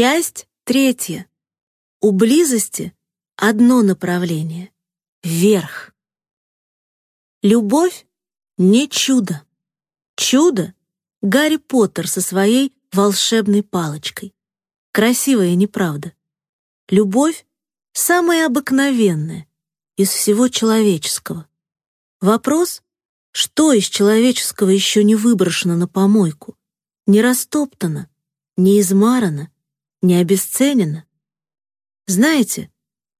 Часть третья. У близости одно направление — вверх. Любовь — не чудо. Чудо — Гарри Поттер со своей волшебной палочкой. Красивая, неправда. Любовь — самая обыкновенная из всего человеческого. Вопрос, что из человеческого еще не выброшено на помойку, не растоптано, не измарано, не обесценено? Знаете,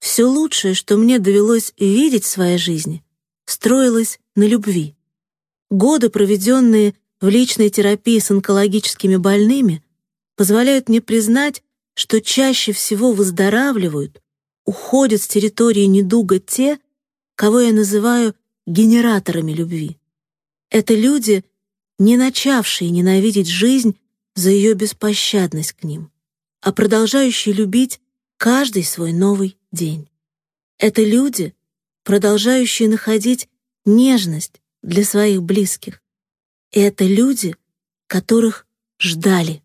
все лучшее, что мне довелось видеть в своей жизни, строилось на любви. Годы, проведенные в личной терапии с онкологическими больными, позволяют мне признать, что чаще всего выздоравливают, уходят с территории недуга те, кого я называю генераторами любви. Это люди, не начавшие ненавидеть жизнь за ее беспощадность к ним, а продолжающие любить каждый свой новый день. Это люди, продолжающие находить нежность для своих близких. И это люди, которых ждали.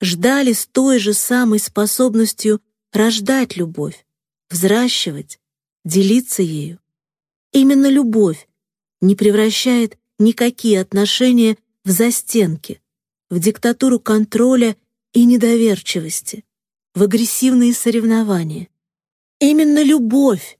Ждали с той же самой способностью рождать любовь, взращивать, делиться ею. Именно любовь не превращает никакие отношения в застенки, в диктатуру контроля и недоверчивости, в агрессивные соревнования. Именно любовь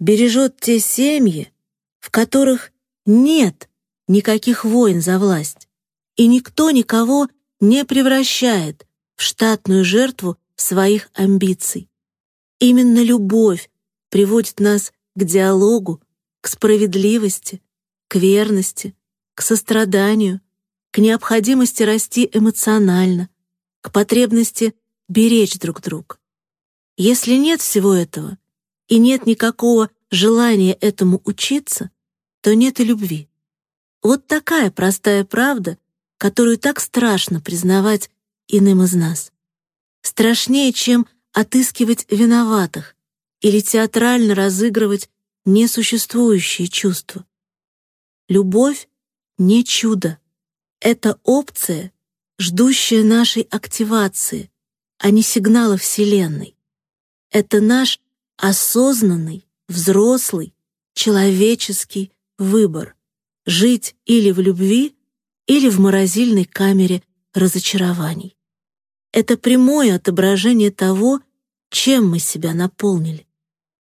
бережет те семьи, в которых нет никаких войн за власть, и никто никого не превращает в штатную жертву своих амбиций. Именно любовь приводит нас к диалогу, к справедливости, к верности, к состраданию, к необходимости расти эмоционально, к потребности беречь друг друга. Если нет всего этого и нет никакого желания этому учиться, то нет и любви. Вот такая простая правда, которую так страшно признавать иным из нас. Страшнее, чем отыскивать виноватых или театрально разыгрывать несуществующие чувства. Любовь — не чудо. Это опция, ждущая нашей активации, а не сигнала Вселенной. Это наш осознанный, взрослый, человеческий выбор — жить или в любви, или в морозильной камере разочарований. Это прямое отображение того, чем мы себя наполнили.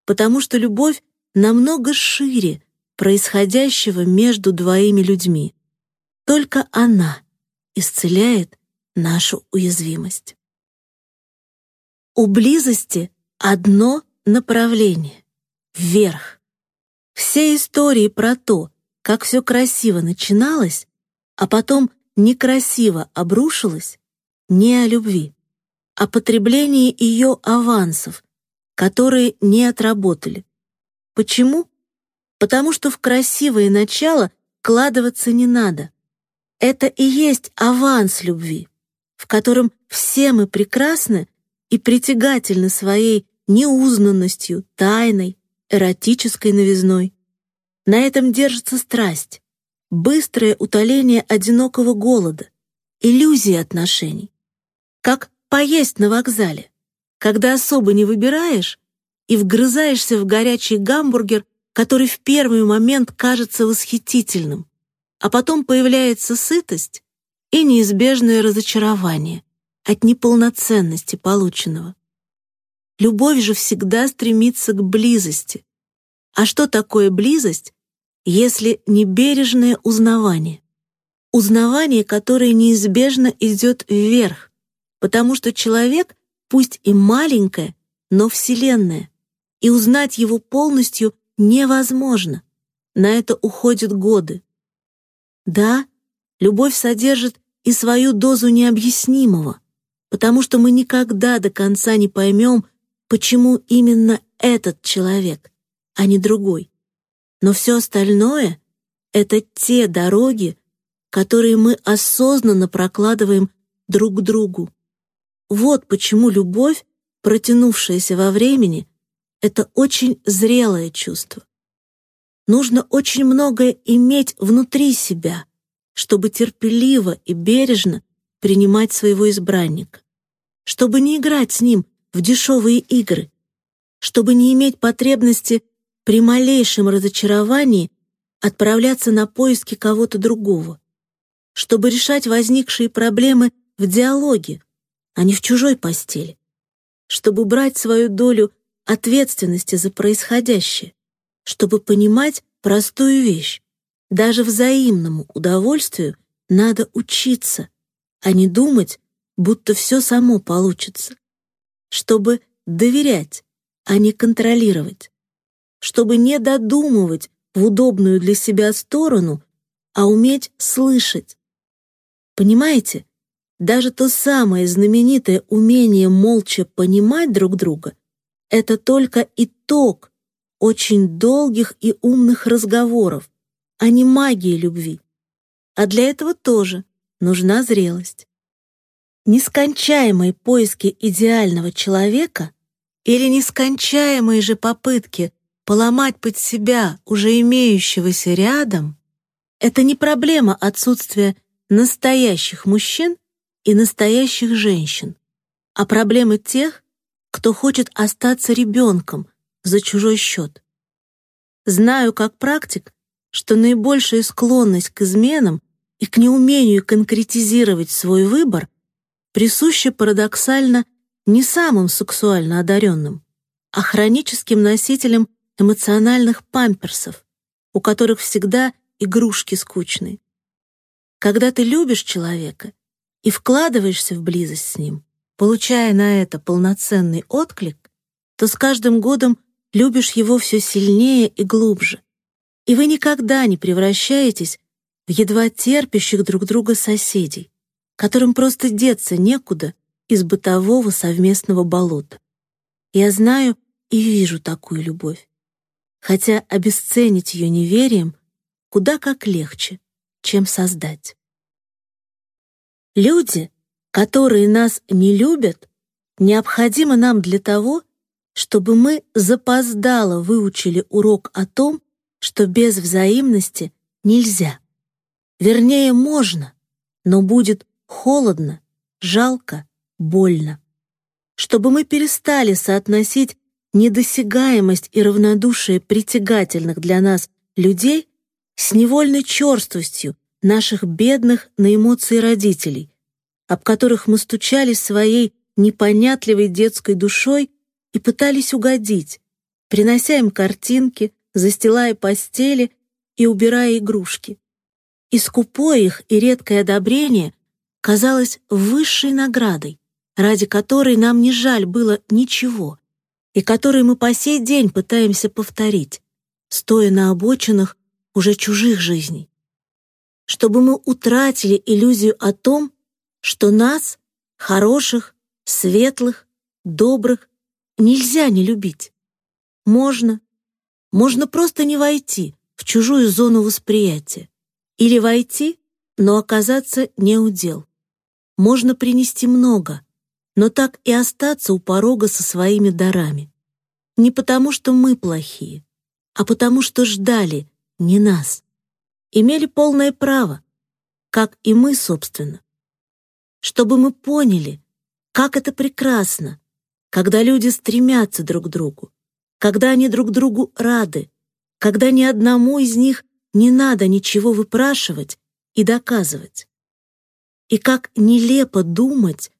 Потому что любовь намного шире происходящего между двоими людьми. Только она исцеляет нашу уязвимость. У близости одно направление — вверх. Все истории про то, как все красиво начиналось, а потом некрасиво обрушилось, не о любви, а потреблении ее авансов, которые не отработали. Почему? Потому что в красивое начало кладываться не надо. Это и есть аванс любви, в котором все мы прекрасны и притягательны своей неузнанностью, тайной, эротической новизной. На этом держится страсть, быстрое утоление одинокого голода, иллюзия отношений. Как поесть на вокзале, когда особо не выбираешь и вгрызаешься в горячий гамбургер, который в первый момент кажется восхитительным, а потом появляется сытость и неизбежное разочарование от неполноценности полученного. Любовь же всегда стремится к близости. А что такое близость, если не бережное узнавание? Узнавание, которое неизбежно идет вверх, потому что человек, пусть и маленькое, но вселенная, и узнать его полностью невозможно. На это уходят годы. Да, любовь содержит и свою дозу необъяснимого, потому что мы никогда до конца не поймем, почему именно этот человек, а не другой. Но все остальное — это те дороги, которые мы осознанно прокладываем друг к другу. Вот почему любовь, протянувшаяся во времени, это очень зрелое чувство. Нужно очень многое иметь внутри себя, чтобы терпеливо и бережно принимать своего избранника. чтобы не играть с ним в дешевые игры, чтобы не иметь потребности при малейшем разочаровании отправляться на поиски кого-то другого, чтобы решать возникшие проблемы в диалоге, а не в чужой постели, чтобы брать свою долю ответственности за происходящее, чтобы понимать простую вещь. Даже взаимному удовольствию надо учиться, а не думать, будто все само получится. Чтобы доверять, а не контролировать. Чтобы не додумывать в удобную для себя сторону, а уметь слышать. Понимаете, даже то самое знаменитое умение молча понимать друг друга — это только итог очень долгих и умных разговоров, а не магии любви. А для этого тоже нужна зрелость. Нескончаемые поиски идеального человека или нескончаемые же попытки поломать под себя уже имеющегося рядом — это не проблема отсутствия настоящих мужчин и настоящих женщин, а проблемы тех, кто хочет остаться ребенком за чужой счет. Знаю как практик, что наибольшая склонность к изменам и к неумению конкретизировать свой выбор присуща парадоксально не самым сексуально одаренным, а хроническим носителям эмоциональных памперсов, у которых всегда игрушки скучные. Когда ты любишь человека и вкладываешься в близость с ним, получая на это полноценный отклик, то с каждым годом любишь его все сильнее и глубже, и вы никогда не превращаетесь в едва терпящих друг друга соседей, которым просто деться некуда из бытового совместного болота. Я знаю и вижу такую любовь, хотя обесценить ее неверием куда как легче, чем создать. Люди, которые нас не любят, необходимы нам для того, чтобы мы запоздало выучили урок о том, что без взаимности нельзя. Вернее, можно, но будет холодно, жалко, больно. Чтобы мы перестали соотносить недосягаемость и равнодушие притягательных для нас людей с невольной черствостью наших бедных на эмоции родителей, об которых мы стучали своей непонятливой детской душой и пытались угодить, принося им картинки, застилая постели и убирая игрушки. И скупое их и редкое одобрение казалось высшей наградой, ради которой нам не жаль было ничего, и которой мы по сей день пытаемся повторить, стоя на обочинах уже чужих жизней. Чтобы мы утратили иллюзию о том, что нас, хороших, светлых, добрых, нельзя не любить. Можно, можно просто не войти в чужую зону восприятия. Или войти, но оказаться не удел. Можно принести много, но так и остаться у порога со своими дарами. Не потому, что мы плохие, а потому, что ждали не нас. Имели полное право, как и мы, собственно. Чтобы мы поняли, как это прекрасно, когда люди стремятся друг к другу, когда они друг другу рады, когда ни одному из них не надо ничего выпрашивать и доказывать. И как нелепо думать,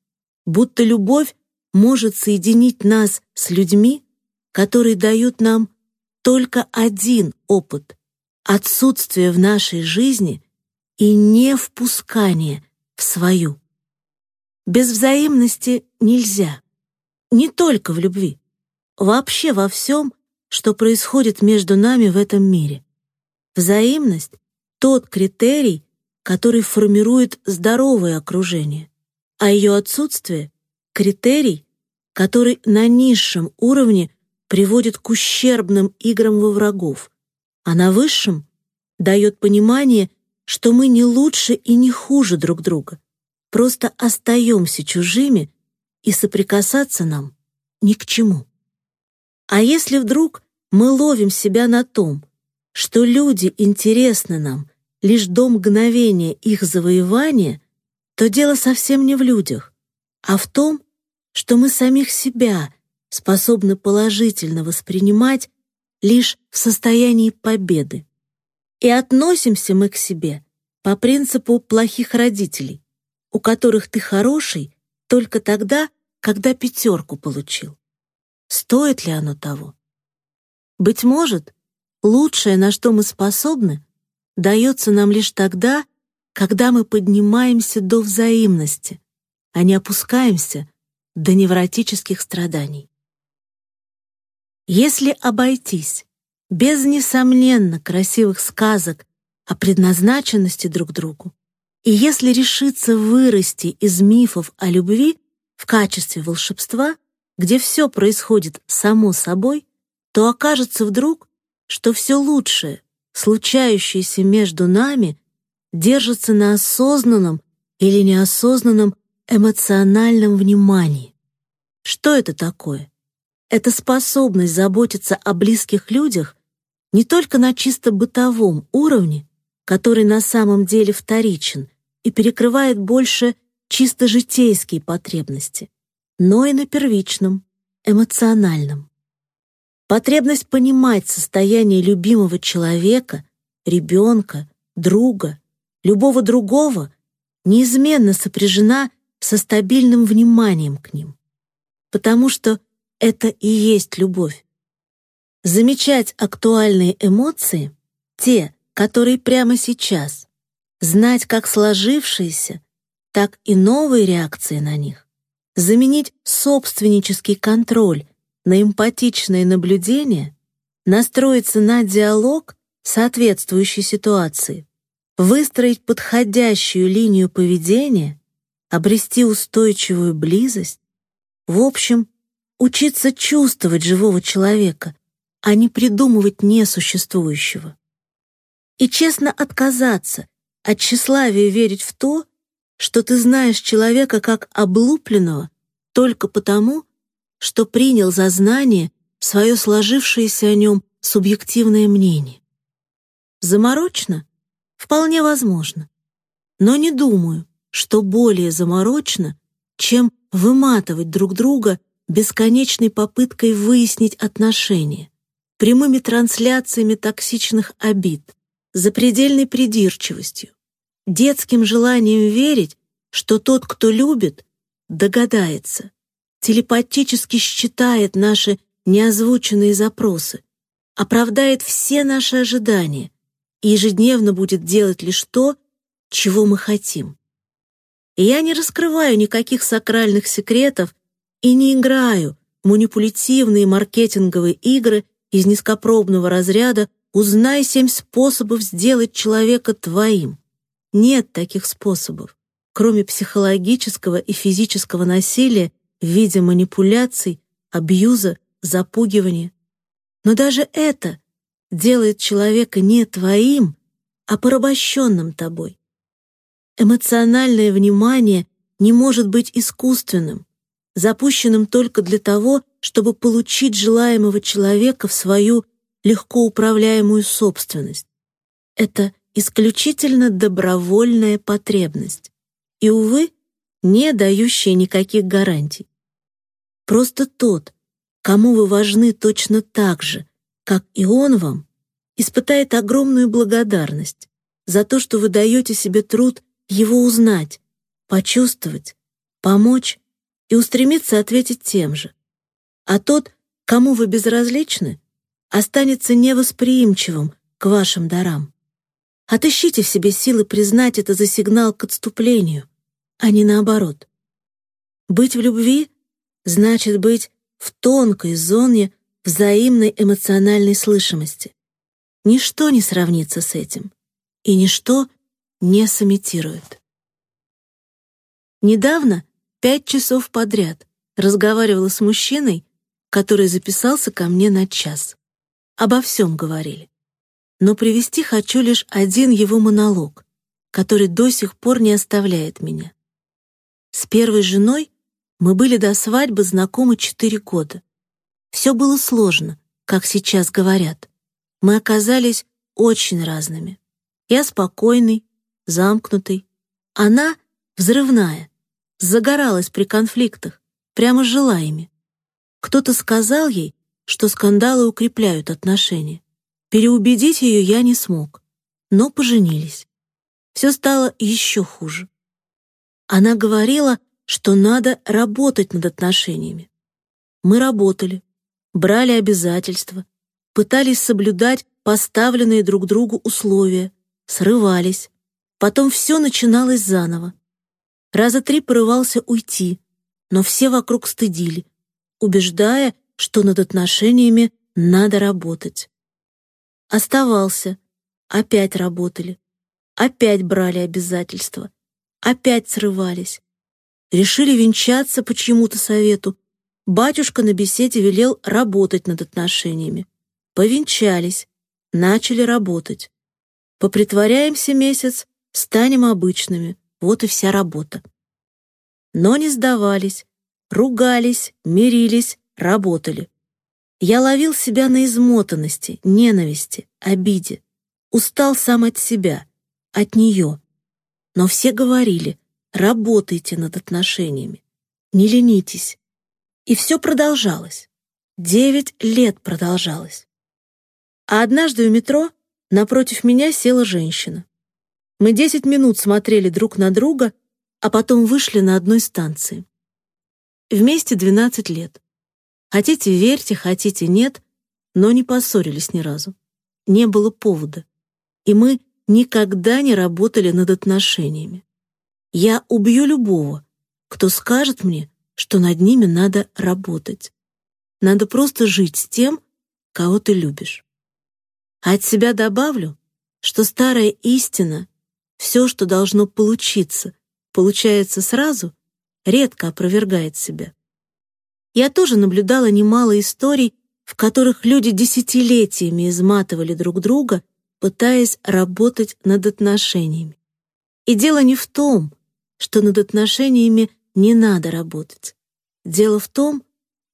будто любовь может соединить нас с людьми, которые дают нам только один опыт — отсутствие в нашей жизни и не впускание в свою. Без взаимности нельзя. Не только в любви вообще во всем, что происходит между нами в этом мире. Взаимность — тот критерий, который формирует здоровое окружение, а ее отсутствие — критерий, который на низшем уровне приводит к ущербным играм во врагов, а на высшем дает понимание, что мы не лучше и не хуже друг друга, просто остаемся чужими и соприкасаться нам ни к чему. А если вдруг мы ловим себя на том, что люди интересны нам лишь до мгновения их завоевания, то дело совсем не в людях, а в том, что мы самих себя способны положительно воспринимать лишь в состоянии победы. И относимся мы к себе по принципу плохих родителей, у которых ты хороший только тогда, когда пятерку получил. Стоит ли оно того? Быть может, лучшее, на что мы способны, дается нам лишь тогда, когда мы поднимаемся до взаимности, а не опускаемся до невротических страданий. Если обойтись без несомненно красивых сказок о предназначенности друг другу, и если решиться вырасти из мифов о любви в качестве волшебства, где все происходит само собой, то окажется вдруг, что все лучшее, случающееся между нами, держится на осознанном или неосознанном эмоциональном внимании. Что это такое? Это способность заботиться о близких людях не только на чисто бытовом уровне, который на самом деле вторичен и перекрывает больше чисто житейские потребности, но и на первичном, эмоциональном. Потребность понимать состояние любимого человека, ребенка, друга, любого другого неизменно сопряжена со стабильным вниманием к ним, потому что это и есть любовь. Замечать актуальные эмоции, те, которые прямо сейчас, знать как сложившиеся, так и новые реакции на них, заменить собственнический контроль на эмпатичное наблюдение, настроиться на диалог соответствующей ситуации, выстроить подходящую линию поведения, обрести устойчивую близость, в общем, учиться чувствовать живого человека, а не придумывать несуществующего. И честно отказаться от тщеславия верить в то, что ты знаешь человека как облупленного только потому, что принял за знание свое сложившееся о нем субъективное мнение. Заморочно? Вполне возможно. Но не думаю, что более заморочно, чем выматывать друг друга бесконечной попыткой выяснить отношения, прямыми трансляциями токсичных обид, запредельной придирчивостью, детским желанием верить, что тот, кто любит, догадается, телепатически считает наши неозвученные запросы, оправдает все наши ожидания и ежедневно будет делать лишь то, чего мы хотим. Я не раскрываю никаких сакральных секретов и не играю манипулятивные маркетинговые игры из низкопробного разряда «Узнай семь способов сделать человека твоим». Нет таких способов, кроме психологического и физического насилия в виде манипуляций, абьюза, запугивания. Но даже это делает человека не твоим, а порабощенным тобой. Эмоциональное внимание не может быть искусственным, запущенным только для того, чтобы получить желаемого человека в свою легко управляемую собственность. Это исключительно добровольная потребность и, увы, не дающая никаких гарантий. Просто тот, кому вы важны точно так же, как и он вам, испытает огромную благодарность за то, что вы даете себе труд его узнать, почувствовать, помочь и устремиться ответить тем же. А тот, кому вы безразличны, останется невосприимчивым к вашим дарам. Отыщите в себе силы признать это за сигнал к отступлению, а не наоборот. Быть в любви значит быть в тонкой зоне взаимной эмоциональной слышимости. Ничто не сравнится с этим, и ничто не сымитирует. Недавно, пять часов подряд, разговаривала с мужчиной, который записался ко мне на час. Обо всем говорили но привести хочу лишь один его монолог, который до сих пор не оставляет меня. С первой женой мы были до свадьбы знакомы четыре года. Все было сложно, как сейчас говорят. Мы оказались очень разными. Я спокойный, замкнутый. Она взрывная, загоралась при конфликтах, прямо жила. Кто-то сказал ей, что скандалы укрепляют отношения. Переубедить ее я не смог, но поженились. Все стало еще хуже. Она говорила, что надо работать над отношениями. Мы работали, брали обязательства, пытались соблюдать поставленные друг другу условия, срывались. Потом все начиналось заново. Раза три порывался уйти, но все вокруг стыдили, убеждая, что над отношениями надо работать. Оставался, опять работали, опять брали обязательства, опять срывались. Решили венчаться по чьему-то совету. Батюшка на беседе велел работать над отношениями. Повенчались, начали работать. Попритворяемся месяц, станем обычными. Вот и вся работа. Но не сдавались, ругались, мирились, работали. Я ловил себя на измотанности, ненависти, обиде. Устал сам от себя, от нее. Но все говорили, работайте над отношениями, не ленитесь. И все продолжалось. Девять лет продолжалось. А однажды у метро напротив меня села женщина. Мы десять минут смотрели друг на друга, а потом вышли на одной станции. Вместе двенадцать лет. Хотите верьте, хотите нет, но не поссорились ни разу. Не было повода. И мы никогда не работали над отношениями. Я убью любого, кто скажет мне, что над ними надо работать. Надо просто жить с тем, кого ты любишь. От себя добавлю, что старая истина, все, что должно получиться, получается сразу, редко опровергает себя. Я тоже наблюдала немало историй, в которых люди десятилетиями изматывали друг друга, пытаясь работать над отношениями. И дело не в том, что над отношениями не надо работать. Дело в том,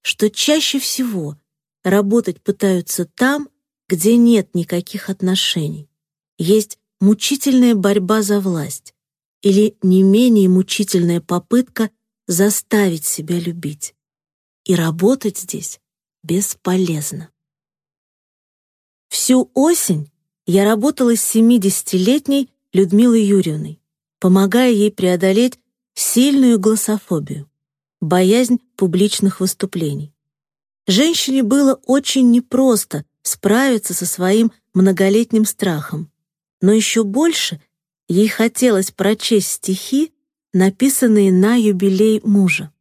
что чаще всего работать пытаются там, где нет никаких отношений. Есть мучительная борьба за власть или не менее мучительная попытка заставить себя любить. И работать здесь бесполезно. Всю осень я работала с 70-летней Людмилой Юрьевной, помогая ей преодолеть сильную гласофобию, боязнь публичных выступлений. Женщине было очень непросто справиться со своим многолетним страхом. Но еще больше ей хотелось прочесть стихи, написанные на юбилей мужа.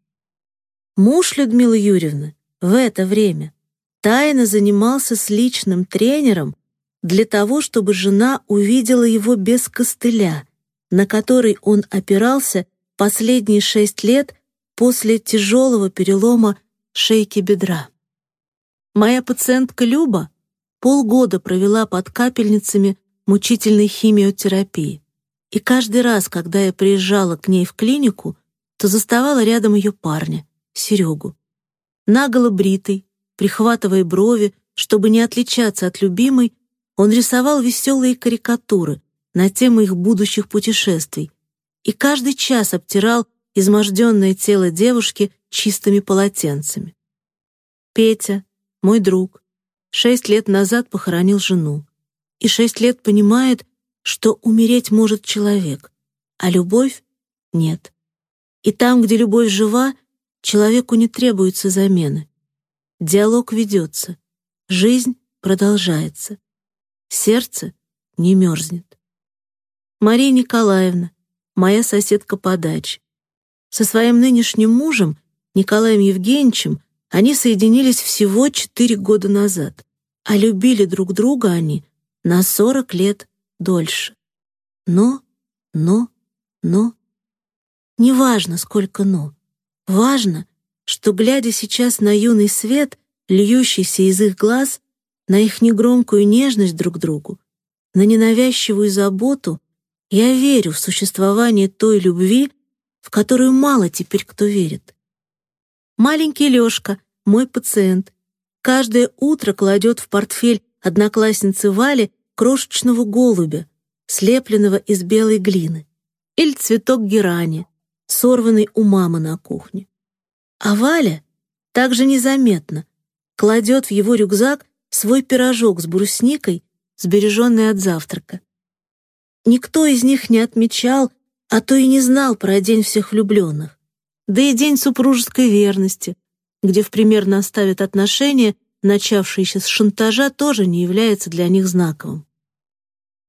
Муж Людмилы Юрьевны в это время тайно занимался с личным тренером для того, чтобы жена увидела его без костыля, на который он опирался последние шесть лет после тяжелого перелома шейки бедра. Моя пациентка Люба полгода провела под капельницами мучительной химиотерапии. И каждый раз, когда я приезжала к ней в клинику, то заставала рядом ее парня, Серегу. Наголо бритый, прихватывая брови, чтобы не отличаться от любимой, он рисовал веселые карикатуры на тему их будущих путешествий и каждый час обтирал изможденное тело девушки чистыми полотенцами. Петя, мой друг, шесть лет назад похоронил жену. И шесть лет понимает, что умереть может человек, а любовь — нет. И там, где любовь жива, человеку не требуется замены. Диалог ведется, жизнь продолжается. Сердце не мерзнет. Мария Николаевна, моя соседка по даче. Со своим нынешним мужем, Николаем Евгеньевичем, они соединились всего четыре года назад, а любили друг друга они на сорок лет дольше. Но, но, но... Неважно, сколько «но». Важно, что, глядя сейчас на юный свет, льющийся из их глаз, на их негромкую нежность друг к другу, на ненавязчивую заботу, я верю в существование той любви, в которую мало теперь кто верит. Маленький Лёшка, мой пациент, каждое утро кладет в портфель одноклассницы Вали крошечного голубя, слепленного из белой глины, или цветок герани, сорванный у мамы на кухне. А Валя также незаметно кладет в его рюкзак свой пирожок с брусникой, сбереженный от завтрака. Никто из них не отмечал, а то и не знал про День всех влюбленных. Да и День супружеской верности, где в пример наставят отношения, начавшиеся с шантажа, тоже не является для них знаковым.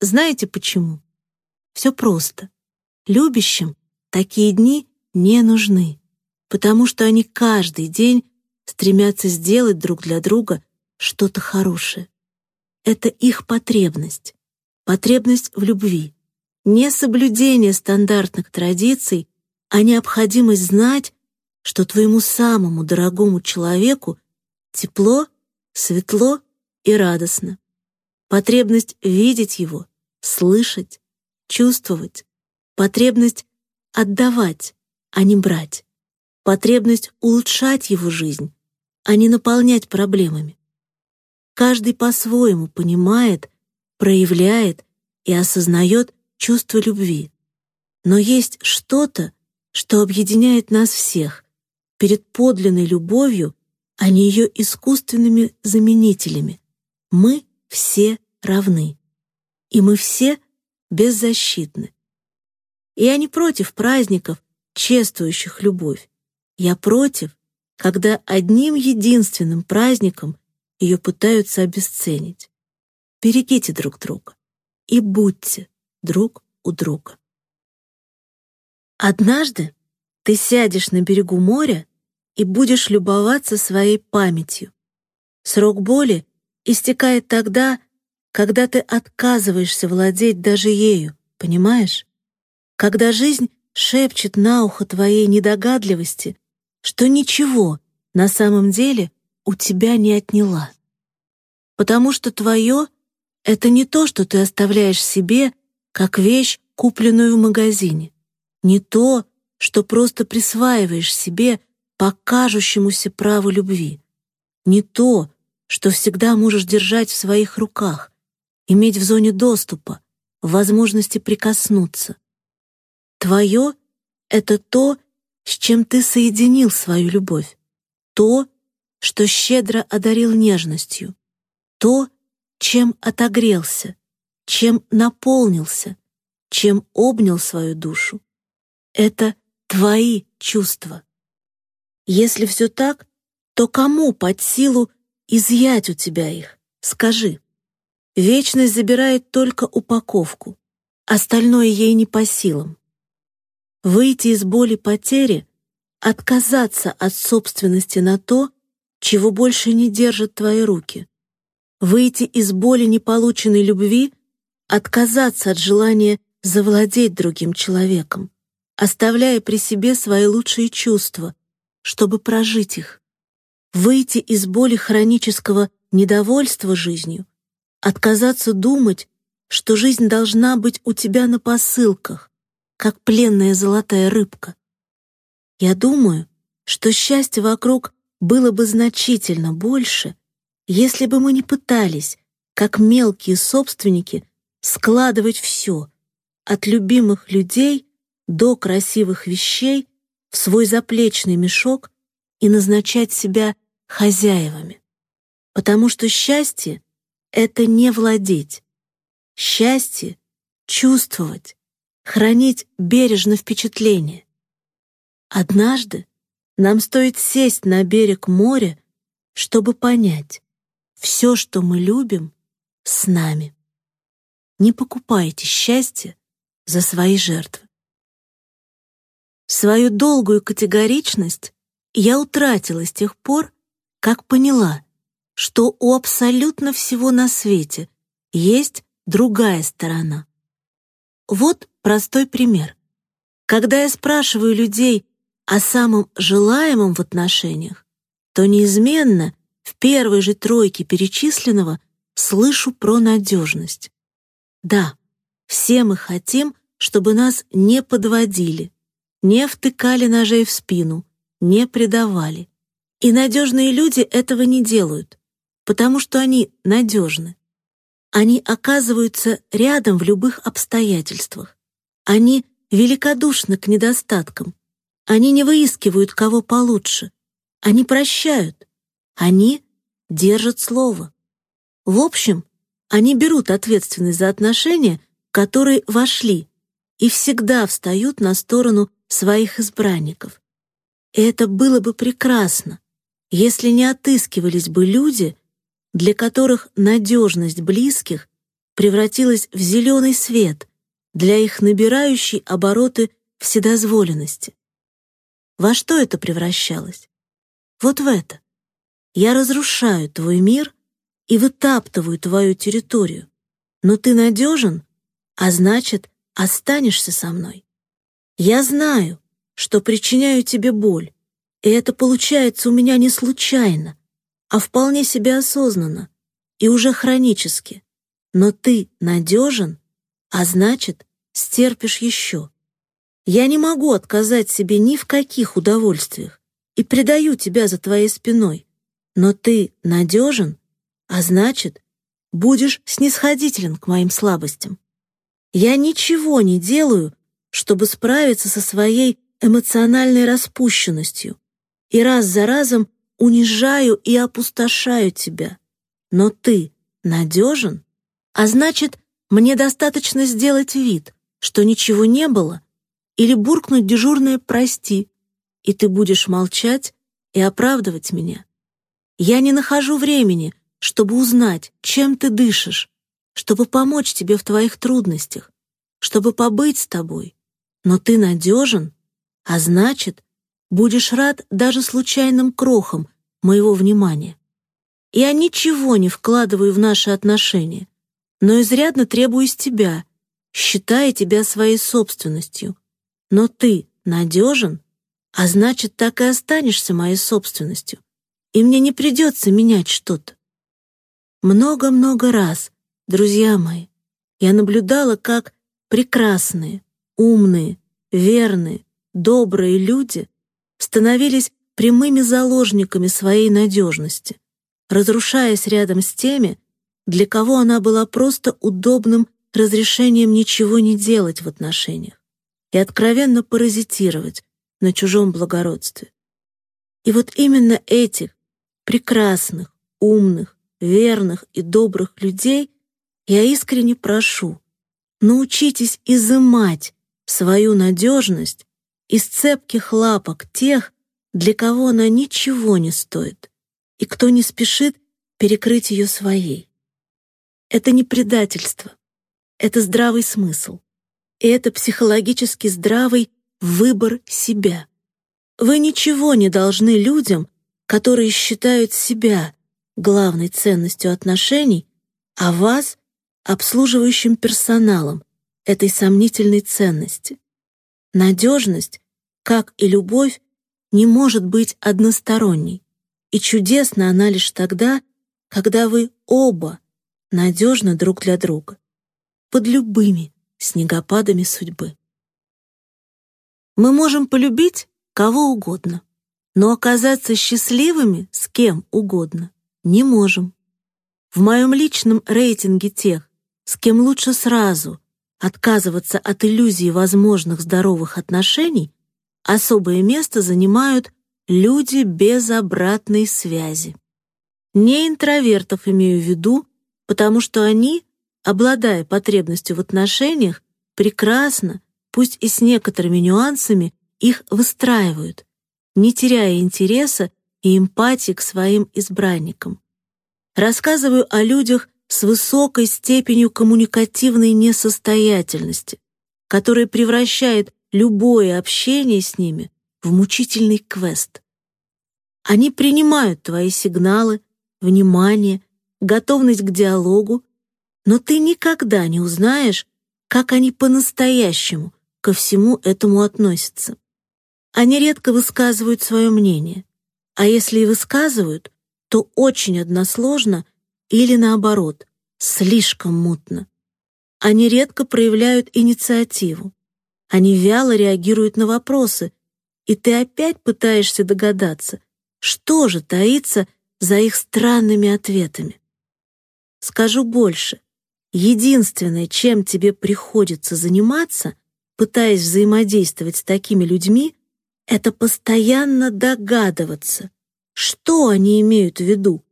Знаете почему? Все просто. Любящим такие дни не нужны, потому что они каждый день стремятся сделать друг для друга что-то хорошее. Это их потребность, потребность в любви, не соблюдение стандартных традиций, а необходимость знать, что твоему самому дорогому человеку тепло, светло и радостно. Потребность видеть его, слышать, чувствовать, потребность отдавать, а не брать, потребность улучшать его жизнь, а не наполнять проблемами. Каждый по-своему понимает, проявляет и осознает чувство любви. Но есть что-то, что объединяет нас всех перед подлинной любовью, а не ее искусственными заменителями. Мы все равны. И мы все беззащитны. И я не против праздников, чествующих любовь. Я против, когда одним единственным праздником ее пытаются обесценить. Берегите друг друга и будьте друг у друга. Однажды ты сядешь на берегу моря и будешь любоваться своей памятью. Срок боли истекает тогда, когда ты отказываешься владеть даже ею, понимаешь? Когда жизнь шепчет на ухо твоей недогадливости, что ничего на самом деле у тебя не отняла. Потому что твое — это не то, что ты оставляешь себе, как вещь, купленную в магазине, не то, что просто присваиваешь себе по кажущемуся праву любви, не то, что всегда можешь держать в своих руках, иметь в зоне доступа, в возможности прикоснуться. Твое — это то, с чем ты соединил свою любовь, то, что щедро одарил нежностью, то, чем отогрелся, чем наполнился, чем обнял свою душу. Это твои чувства. Если все так, то кому под силу изъять у тебя их? Скажи. Вечность забирает только упаковку, остальное ей не по силам. Выйти из боли потери, отказаться от собственности на то, чего больше не держат твои руки. Выйти из боли неполученной любви, отказаться от желания завладеть другим человеком, оставляя при себе свои лучшие чувства, чтобы прожить их. Выйти из боли хронического недовольства жизнью, Отказаться думать, что жизнь должна быть у тебя на посылках, как пленная золотая рыбка. Я думаю, что счастье вокруг было бы значительно больше, если бы мы не пытались, как мелкие собственники, складывать все, от любимых людей до красивых вещей, в свой заплечный мешок и назначать себя хозяевами. Потому что счастье это не владеть. Счастье — чувствовать, хранить бережно впечатление. Однажды нам стоит сесть на берег моря, чтобы понять, все, что мы любим, с нами. Не покупайте счастье за свои жертвы. Свою долгую категоричность я утратила с тех пор, как поняла — что у абсолютно всего на свете есть другая сторона. Вот простой пример. Когда я спрашиваю людей о самом желаемом в отношениях, то неизменно в первой же тройке перечисленного слышу про надежность. Да, все мы хотим, чтобы нас не подводили, не втыкали ножей в спину, не предавали. И надежные люди этого не делают потому что они надежны. Они оказываются рядом в любых обстоятельствах. Они великодушны к недостаткам. Они не выискивают кого получше, Они прощают. Они держат слово. В общем, они берут ответственность за отношения, в которые вошли, и всегда встают на сторону своих избранников. И это было бы прекрасно, если не отыскивались бы люди, для которых надежность близких превратилась в зеленый свет для их набирающей обороты вседозволенности. Во что это превращалось? Вот в это. Я разрушаю твой мир и вытаптываю твою территорию, но ты надежен, а значит, останешься со мной. Я знаю, что причиняю тебе боль, и это получается у меня не случайно, а вполне себе осознанно и уже хронически. Но ты надежен, а значит, стерпишь еще. Я не могу отказать себе ни в каких удовольствиях и предаю тебя за твоей спиной. Но ты надежен, а значит, будешь снисходителен к моим слабостям. Я ничего не делаю, чтобы справиться со своей эмоциональной распущенностью, и раз за разом унижаю и опустошаю тебя. Но ты надежен, а значит, мне достаточно сделать вид, что ничего не было, или буркнуть дежурное «прости», и ты будешь молчать и оправдывать меня. Я не нахожу времени, чтобы узнать, чем ты дышишь, чтобы помочь тебе в твоих трудностях, чтобы побыть с тобой. Но ты надежен, а значит, будешь рад даже случайным крохам моего внимания. Я ничего не вкладываю в наши отношения, но изрядно требую из тебя, считая тебя своей собственностью. Но ты надежен, а значит, так и останешься моей собственностью, и мне не придется менять что-то. Много-много раз, друзья мои, я наблюдала, как прекрасные, умные, верные, добрые люди становились прямыми заложниками своей надежности, разрушаясь рядом с теми, для кого она была просто удобным разрешением ничего не делать в отношениях и откровенно паразитировать на чужом благородстве. И вот именно этих прекрасных, умных, верных и добрых людей я искренне прошу, научитесь изымать свою надежность из цепких лапок тех, для кого она ничего не стоит, и кто не спешит перекрыть ее своей. Это не предательство, это здравый смысл, и это психологически здравый выбор себя. Вы ничего не должны людям, которые считают себя главной ценностью отношений, а вас — обслуживающим персоналом этой сомнительной ценности. Надежность, как и любовь, не может быть односторонней, и чудесна она лишь тогда, когда вы оба надежны друг для друга, под любыми снегопадами судьбы. Мы можем полюбить кого угодно, но оказаться счастливыми с кем угодно не можем. В моем личном рейтинге тех, с кем лучше сразу отказываться от иллюзии возможных здоровых отношений, особое место занимают люди без обратной связи. Не интровертов имею в виду, потому что они, обладая потребностью в отношениях, прекрасно, пусть и с некоторыми нюансами, их выстраивают, не теряя интереса и эмпатии к своим избранникам. Рассказываю о людях с высокой степенью коммуникативной несостоятельности, которая превращает любое общение с ними в мучительный квест. Они принимают твои сигналы, внимание, готовность к диалогу, но ты никогда не узнаешь, как они по-настоящему ко всему этому относятся. Они редко высказывают свое мнение, а если и высказывают, то очень односложно или наоборот, слишком мутно. Они редко проявляют инициативу. Они вяло реагируют на вопросы, и ты опять пытаешься догадаться, что же таится за их странными ответами. Скажу больше. Единственное, чем тебе приходится заниматься, пытаясь взаимодействовать с такими людьми, это постоянно догадываться, что они имеют в виду,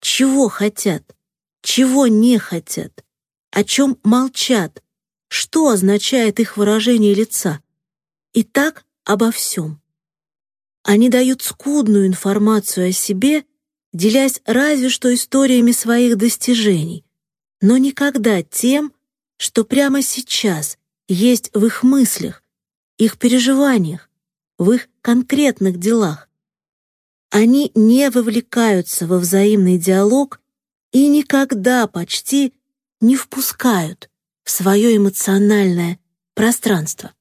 чего хотят, чего не хотят, о чем молчат, что означает их выражение лица. И так обо всем. Они дают скудную информацию о себе, делясь разве что историями своих достижений, но никогда тем, что прямо сейчас есть в их мыслях, их переживаниях, в их конкретных делах. Они не вовлекаются во взаимный диалог и никогда почти не впускают в свое эмоциональное пространство,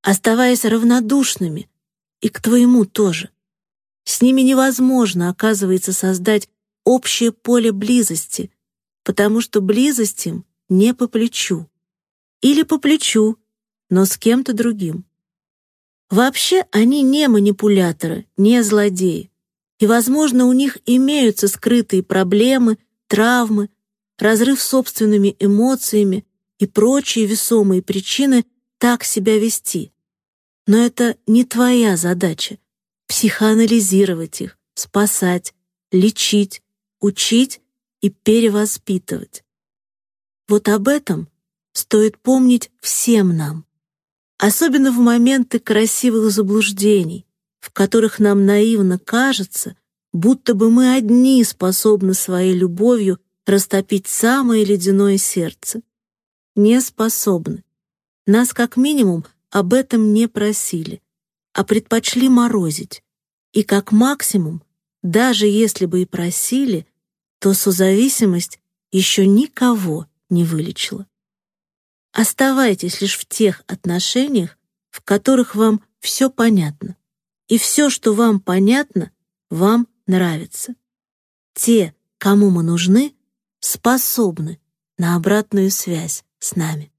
оставаясь равнодушными и к твоему тоже. С ними невозможно, оказывается, создать общее поле близости, потому что близость им не по плечу. Или по плечу, но с кем-то другим. Вообще они не манипуляторы, не злодеи. И, возможно, у них имеются скрытые проблемы, травмы, разрыв с собственными эмоциями и прочие весомые причины так себя вести. Но это не твоя задача — психоанализировать их, спасать, лечить, учить и перевоспитывать. Вот об этом стоит помнить всем нам. Особенно в моменты красивых заблуждений, в которых нам наивно кажется, будто бы мы одни способны своей любовью растопить самое ледяное сердце. Не способны. Нас как минимум об этом не просили, а предпочли морозить. И как максимум, даже если бы и просили, то созависимость еще никого не вылечила. Оставайтесь лишь в тех отношениях, в которых вам все понятно. И все, что вам понятно, вам нравится. Те, кому мы нужны, способны на обратную связь с нами.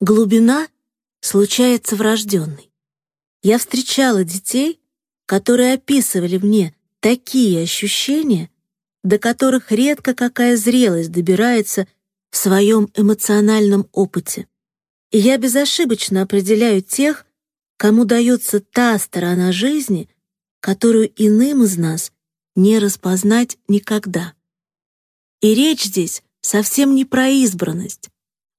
Глубина случается врожденной. Я встречала детей, которые описывали мне такие ощущения, до которых редко какая зрелость добирается в своем эмоциональном опыте. И я безошибочно определяю тех, кому дается та сторона жизни, которую иным из нас не распознать никогда. И речь здесь совсем не про избранность,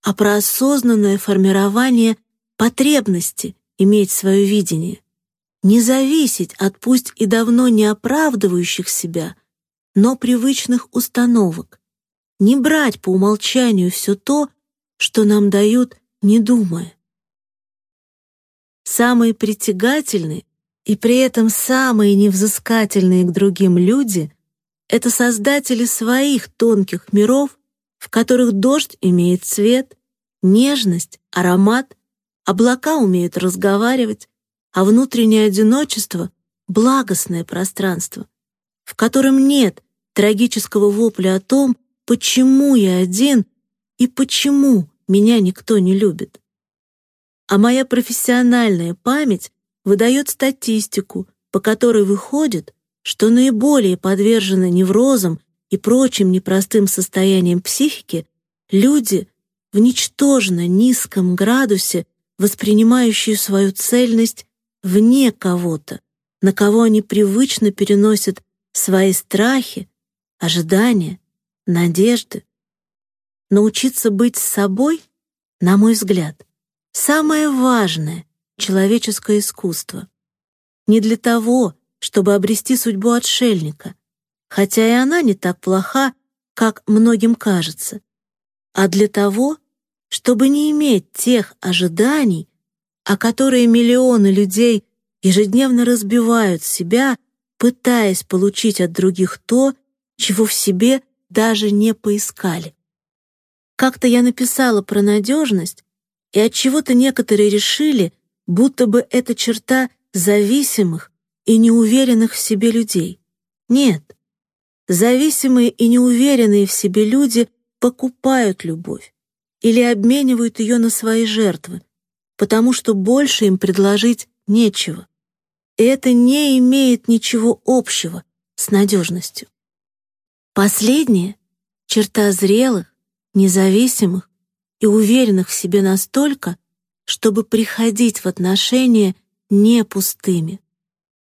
а про осознанное формирование потребности иметь свое видение, не зависеть от пусть и давно не оправдывающих себя, но привычных установок, не брать по умолчанию все то, что нам дают, не думая. Самые притягательные и при этом самые невзыскательные к другим люди — это создатели своих тонких миров, в которых дождь имеет цвет, нежность, аромат, облака умеют разговаривать, а внутреннее одиночество — благостное пространство, в котором нет трагического вопля о том, почему я один и почему меня никто не любит. А моя профессиональная память выдает статистику, по которой выходит, что наиболее подвержены неврозам и прочим непростым состояниям психики люди в ничтожно низком градусе, воспринимающие свою цельность вне кого-то, на кого они привычно переносят свои страхи, ожидания, надежды. Научиться быть собой, на мой взгляд, самое важное человеческое искусство. Не для того, чтобы обрести судьбу отшельника, хотя и она не так плоха, как многим кажется, а для того, чтобы не иметь тех ожиданий, о которые миллионы людей ежедневно разбивают себя, пытаясь получить от других то, чего в себе даже не поискали. Как-то я написала про надежность, и от чего то некоторые решили, будто бы это черта зависимых и неуверенных в себе людей. Нет. Зависимые и неуверенные в себе люди покупают любовь или обменивают ее на свои жертвы, потому что больше им предложить нечего. И это не имеет ничего общего с надежностью. Последнее — черта зрелых, независимых и уверенных в себе настолько, чтобы приходить в отношения не пустыми.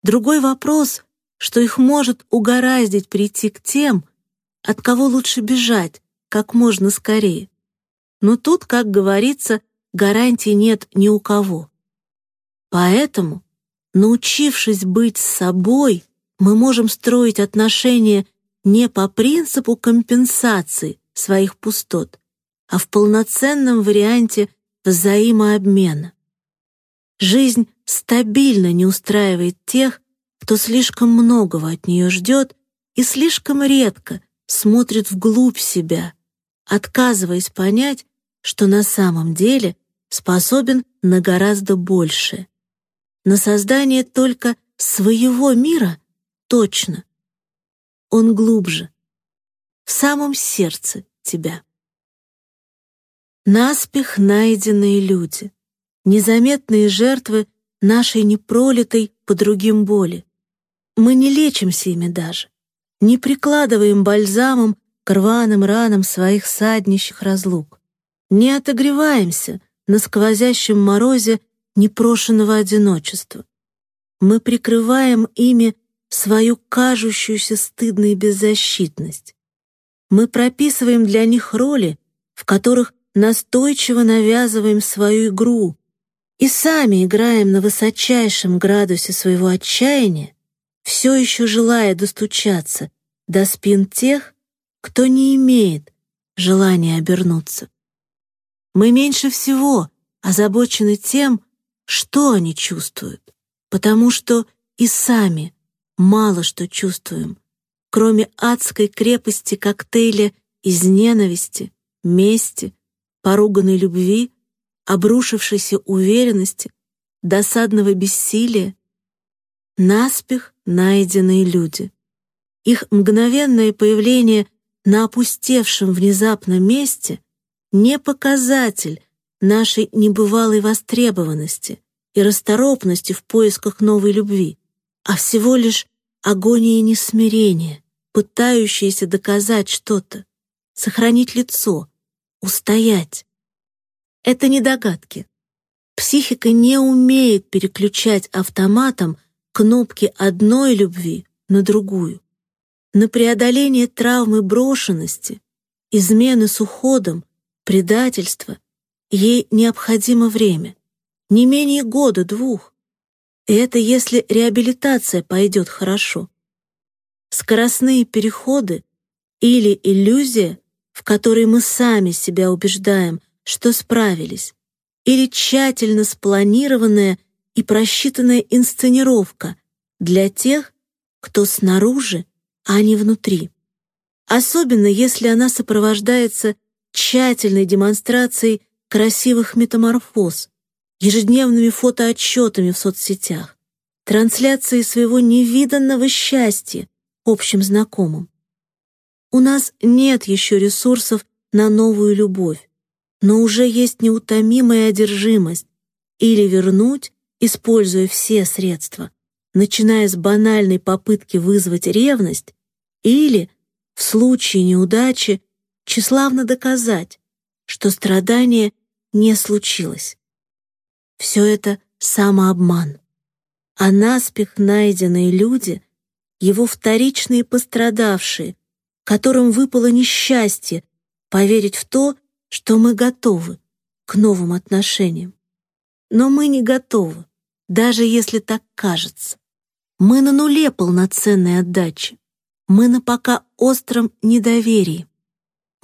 Другой вопрос, что их может угораздить прийти к тем, от кого лучше бежать как можно скорее. Но тут, как говорится, гарантий нет ни у кого. Поэтому, научившись быть собой, мы можем строить отношения не по принципу компенсации своих пустот, а в полноценном варианте взаимообмена. Жизнь стабильно не устраивает тех, кто слишком многого от нее ждет и слишком редко смотрит вглубь себя, отказываясь понять, что на самом деле способен на гораздо большее. На создание только своего мира точно. Он глубже, в самом сердце тебя. Наспех найденные люди, незаметные жертвы нашей непролитой по другим боли. Мы не лечимся ими даже, не прикладываем бальзамом к рваным ранам своих саднищих разлук, не отогреваемся на сквозящем морозе непрошенного одиночества. Мы прикрываем ими свою кажущуюся стыдной беззащитность. Мы прописываем для них роли, в которых настойчиво навязываем свою игру и сами играем на высочайшем градусе своего отчаяния, все еще желая достучаться до спин тех, кто не имеет желания обернуться. Мы меньше всего озабочены тем, что они чувствуют, потому что и сами мало что чувствуем, кроме адской крепости коктейля из ненависти, мести, поруганной любви, обрушившейся уверенности, досадного бессилия, наспех найденные люди. Их мгновенное появление на опустевшем внезапно месте не показатель нашей небывалой востребованности и расторопности в поисках новой любви, а всего лишь агония несмирения, пытающаяся доказать что-то, сохранить лицо, устоять. Это не догадки. Психика не умеет переключать автоматом кнопки одной любви на другую. На преодоление травмы брошенности, измены с уходом предательство, ей необходимо время, не менее года-двух. И это если реабилитация пойдет хорошо. Скоростные переходы или иллюзия, в которой мы сами себя убеждаем, что справились, или тщательно спланированная и просчитанная инсценировка для тех, кто снаружи, а не внутри. Особенно если она сопровождается тщательной демонстрацией красивых метаморфоз, ежедневными фотоотчетами в соцсетях, трансляцией своего невиданного счастья общим знакомым. У нас нет еще ресурсов на новую любовь, но уже есть неутомимая одержимость или вернуть, используя все средства, начиная с банальной попытки вызвать ревность, или, в случае неудачи, тщеславно доказать, что страдание не случилось. Все это самообман. А наспех найденные люди — его вторичные пострадавшие, которым выпало несчастье поверить в то, что мы готовы к новым отношениям. Но мы не готовы, даже если так кажется. Мы на нуле полноценной отдачи. Мы на пока остром недоверии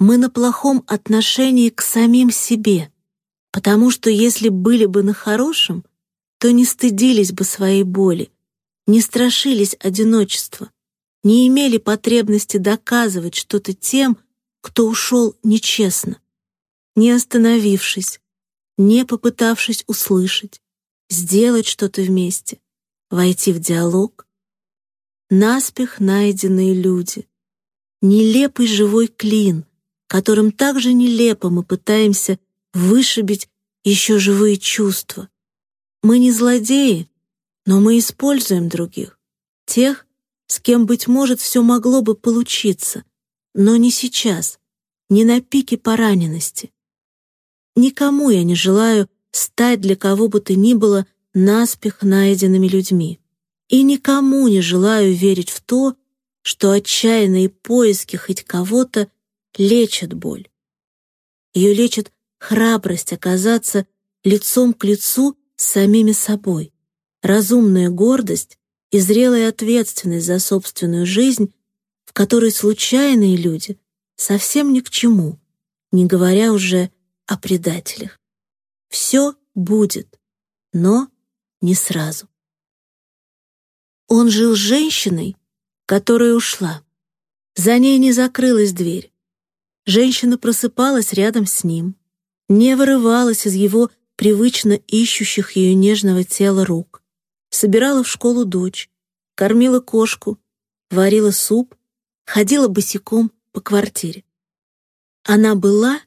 мы на плохом отношении к самим себе, потому что если были бы на хорошем, то не стыдились бы своей боли, не страшились одиночества, не имели потребности доказывать что-то тем, кто ушел нечестно, не остановившись, не попытавшись услышать, сделать что-то вместе, войти в диалог. Наспех найденные люди, нелепый живой клин — которым так же нелепо мы пытаемся вышибить еще живые чувства. Мы не злодеи, но мы используем других, тех, с кем, быть может, все могло бы получиться, но не сейчас, не на пике пораненности. Никому я не желаю стать для кого бы то ни было наспех найденными людьми. И никому не желаю верить в то, что отчаянные поиски хоть кого-то лечат боль. Ее лечит храбрость оказаться лицом к лицу с самими собой, разумная гордость и зрелая ответственность за собственную жизнь, в которой случайные люди совсем ни к чему, не говоря уже о предателях. Все будет, но не сразу. Он жил с женщиной, которая ушла. За ней не закрылась дверь. Женщина просыпалась рядом с ним, не вырывалась из его привычно ищущих ее нежного тела рук, собирала в школу дочь, кормила кошку, варила суп, ходила босиком по квартире. Она была,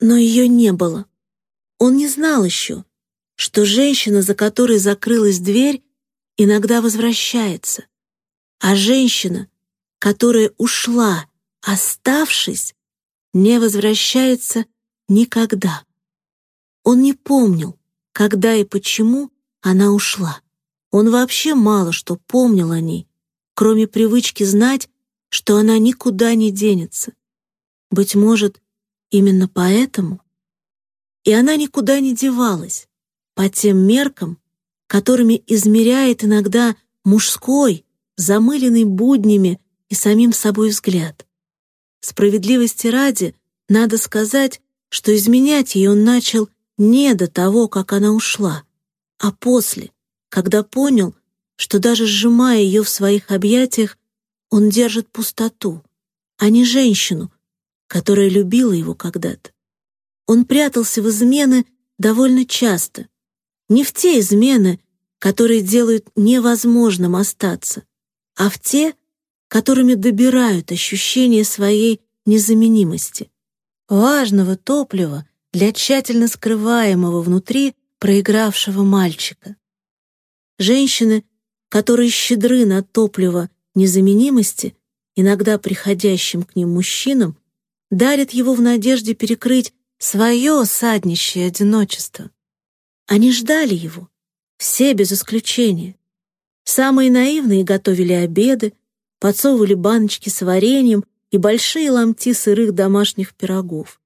но ее не было. Он не знал еще, что женщина, за которой закрылась дверь, иногда возвращается, а женщина, которая ушла, оставшись, не возвращается никогда. Он не помнил, когда и почему она ушла. Он вообще мало что помнил о ней, кроме привычки знать, что она никуда не денется. Быть может, именно поэтому? И она никуда не девалась, по тем меркам, которыми измеряет иногда мужской, замыленный буднями и самим собой взгляд. Справедливости ради, надо сказать, что изменять ее он начал не до того, как она ушла, а после, когда понял, что даже сжимая ее в своих объятиях, он держит пустоту, а не женщину, которая любила его когда-то. Он прятался в измены довольно часто, не в те измены, которые делают невозможным остаться, а в те, которыми добирают ощущение своей незаменимости, важного топлива для тщательно скрываемого внутри проигравшего мальчика. Женщины, которые щедры на топливо незаменимости, иногда приходящим к ним мужчинам, дарят его в надежде перекрыть свое саднищее одиночество. Они ждали его, все без исключения. Самые наивные готовили обеды, подсовывали баночки с вареньем и большие ломти сырых домашних пирогов.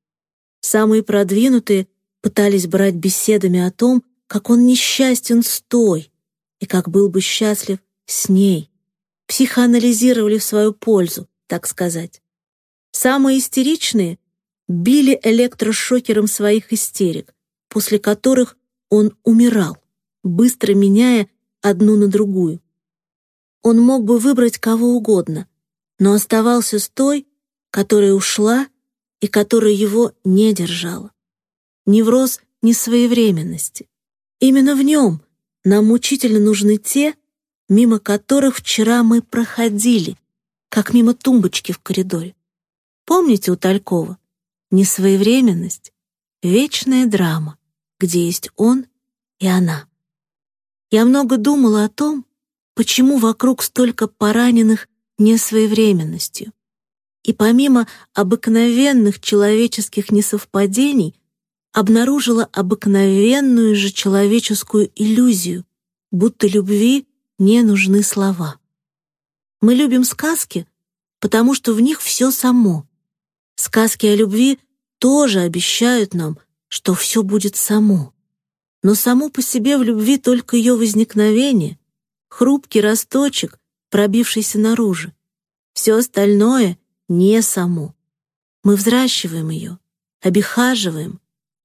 Самые продвинутые пытались брать беседами о том, как он несчастен с той и как был бы счастлив с ней. Психоанализировали в свою пользу, так сказать. Самые истеричные били электрошокером своих истерик, после которых он умирал, быстро меняя одну на другую. Он мог бы выбрать кого угодно, но оставался с той, которая ушла и которая его не держала. Невроз несвоевременности. Именно в нем нам мучительно нужны те, мимо которых вчера мы проходили, как мимо тумбочки в коридоре. Помните у Талькова? Несвоевременность — вечная драма, где есть он и она. Я много думала о том, почему вокруг столько пораненных несвоевременностью. И помимо обыкновенных человеческих несовпадений, обнаружила обыкновенную же человеческую иллюзию, будто любви не нужны слова. Мы любим сказки, потому что в них все само. Сказки о любви тоже обещают нам, что все будет само но само по себе в любви только ее возникновение, хрупкий росточек, пробившийся наружу. Все остальное не само. Мы взращиваем ее, обихаживаем,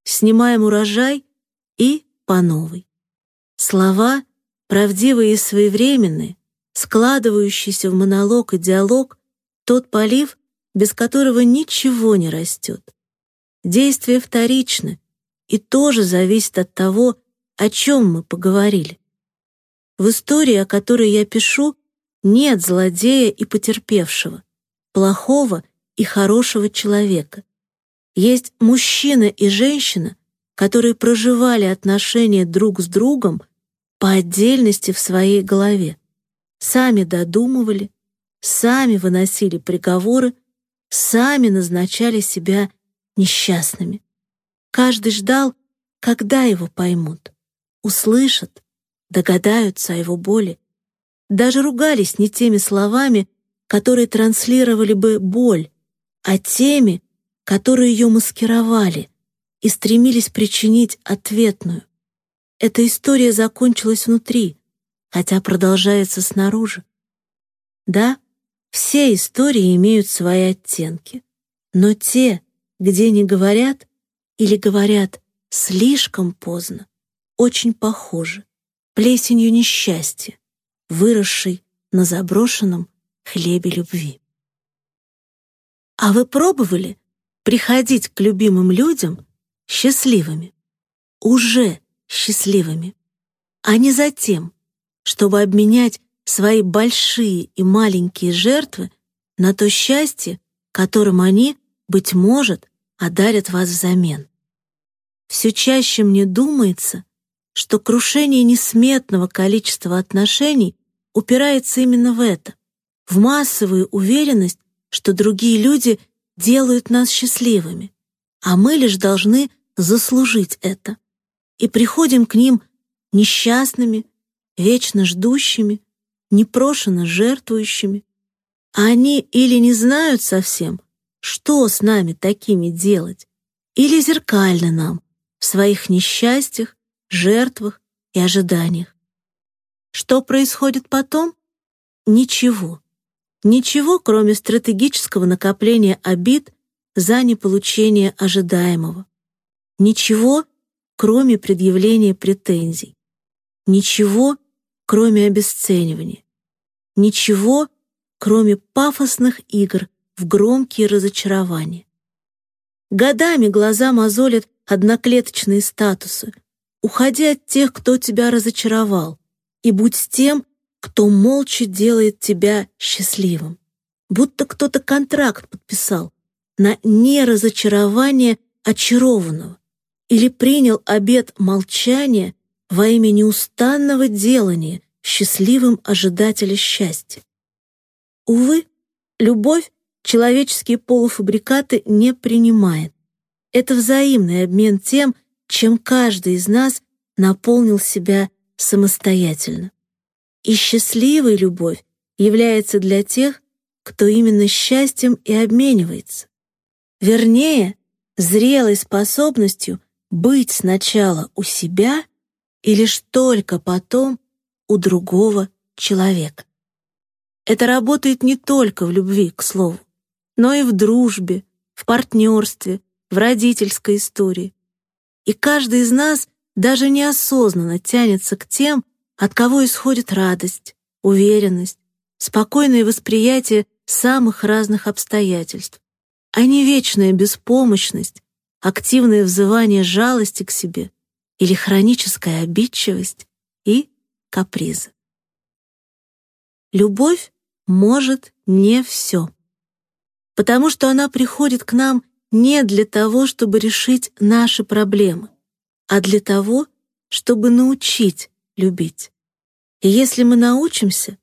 снимаем урожай и по новой. Слова, правдивые и своевременные, складывающиеся в монолог и диалог, тот полив, без которого ничего не растет. Действие вторично, и тоже зависит от того, о чем мы поговорили. В истории, о которой я пишу, нет злодея и потерпевшего, плохого и хорошего человека. Есть мужчина и женщина, которые проживали отношения друг с другом по отдельности в своей голове, сами додумывали, сами выносили приговоры, сами назначали себя несчастными. Каждый ждал, когда его поймут, услышат, догадаются о его боли. даже ругались не теми словами, которые транслировали бы боль, а теми, которые ее маскировали и стремились причинить ответную. Эта история закончилась внутри, хотя продолжается снаружи. Да, все истории имеют свои оттенки, но те, где не говорят или говорят слишком поздно, очень похожи плесенью несчастья, выросшей на заброшенном хлебе любви. А вы пробовали приходить к любимым людям счастливыми? Уже счастливыми, а не за тем, чтобы обменять свои большие и маленькие жертвы на то счастье, которым они, быть может, одарят вас взамен. Все чаще мне думается, что крушение несметного количества отношений упирается именно в это, в массовую уверенность, что другие люди делают нас счастливыми, а мы лишь должны заслужить это. И приходим к ним несчастными, вечно ждущими, непрошено жертвующими. А они или не знают совсем, что с нами такими делать, или зеркально нам в своих несчастьях жертвах и ожиданиях. Что происходит потом? Ничего. Ничего, кроме стратегического накопления обид за неполучение ожидаемого. Ничего, кроме предъявления претензий. Ничего, кроме обесценивания. Ничего, кроме пафосных игр в громкие разочарования. Годами глаза мозолят одноклеточные статусы — Уходи от тех, кто тебя разочаровал, и будь с тем, кто молча делает тебя счастливым. Будто кто-то контракт подписал на неразочарование очарованного или принял обет молчания во имя неустанного делания счастливым ожидателя счастья. Увы, любовь человеческие полуфабрикаты не принимает. Это взаимный обмен тем, чем каждый из нас наполнил себя самостоятельно. И счастливой любовь является для тех, кто именно счастьем и обменивается. Вернее, зрелой способностью быть сначала у себя и лишь только потом у другого человека. Это работает не только в любви, к слову, но и в дружбе, в партнерстве, в родительской истории, и каждый из нас даже неосознанно тянется к тем, от кого исходит радость, уверенность, спокойное восприятие самых разных обстоятельств, а не вечная беспомощность, активное взывание жалости к себе или хроническая обидчивость и капризы. Любовь может не все, потому что она приходит к нам не для того, чтобы решить наши проблемы, а для того, чтобы научить любить. И если мы научимся,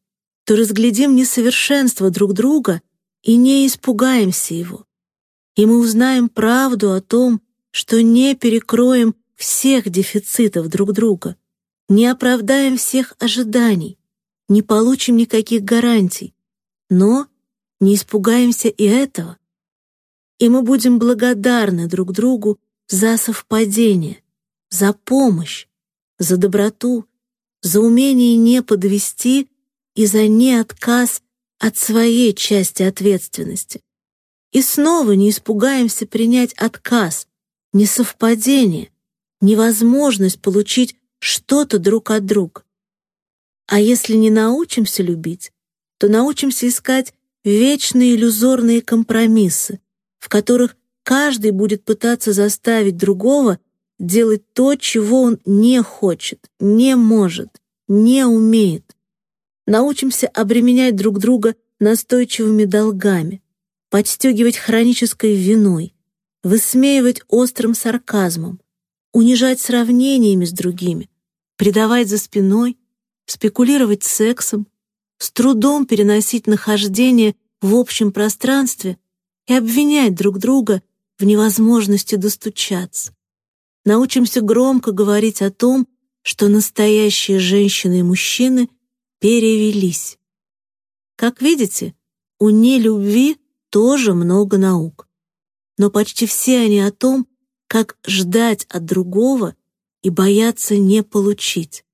то разглядим несовершенство друг друга и не испугаемся его. И мы узнаем правду о том, что не перекроем всех дефицитов друг друга, не оправдаем всех ожиданий, не получим никаких гарантий, но не испугаемся и этого и мы будем благодарны друг другу за совпадение, за помощь, за доброту, за умение не подвести и за неотказ от своей части ответственности. И снова не испугаемся принять отказ, несовпадение, невозможность получить что-то друг от друга. А если не научимся любить, то научимся искать вечные иллюзорные компромиссы, в которых каждый будет пытаться заставить другого делать то, чего он не хочет, не может, не умеет. Научимся обременять друг друга настойчивыми долгами, подстегивать хронической виной, высмеивать острым сарказмом, унижать сравнениями с другими, предавать за спиной, спекулировать сексом, с трудом переносить нахождение в общем пространстве и обвинять друг друга в невозможности достучаться. Научимся громко говорить о том, что настоящие женщины и мужчины перевелись. Как видите, у нелюбви тоже много наук. Но почти все они о том, как ждать от другого и бояться не получить.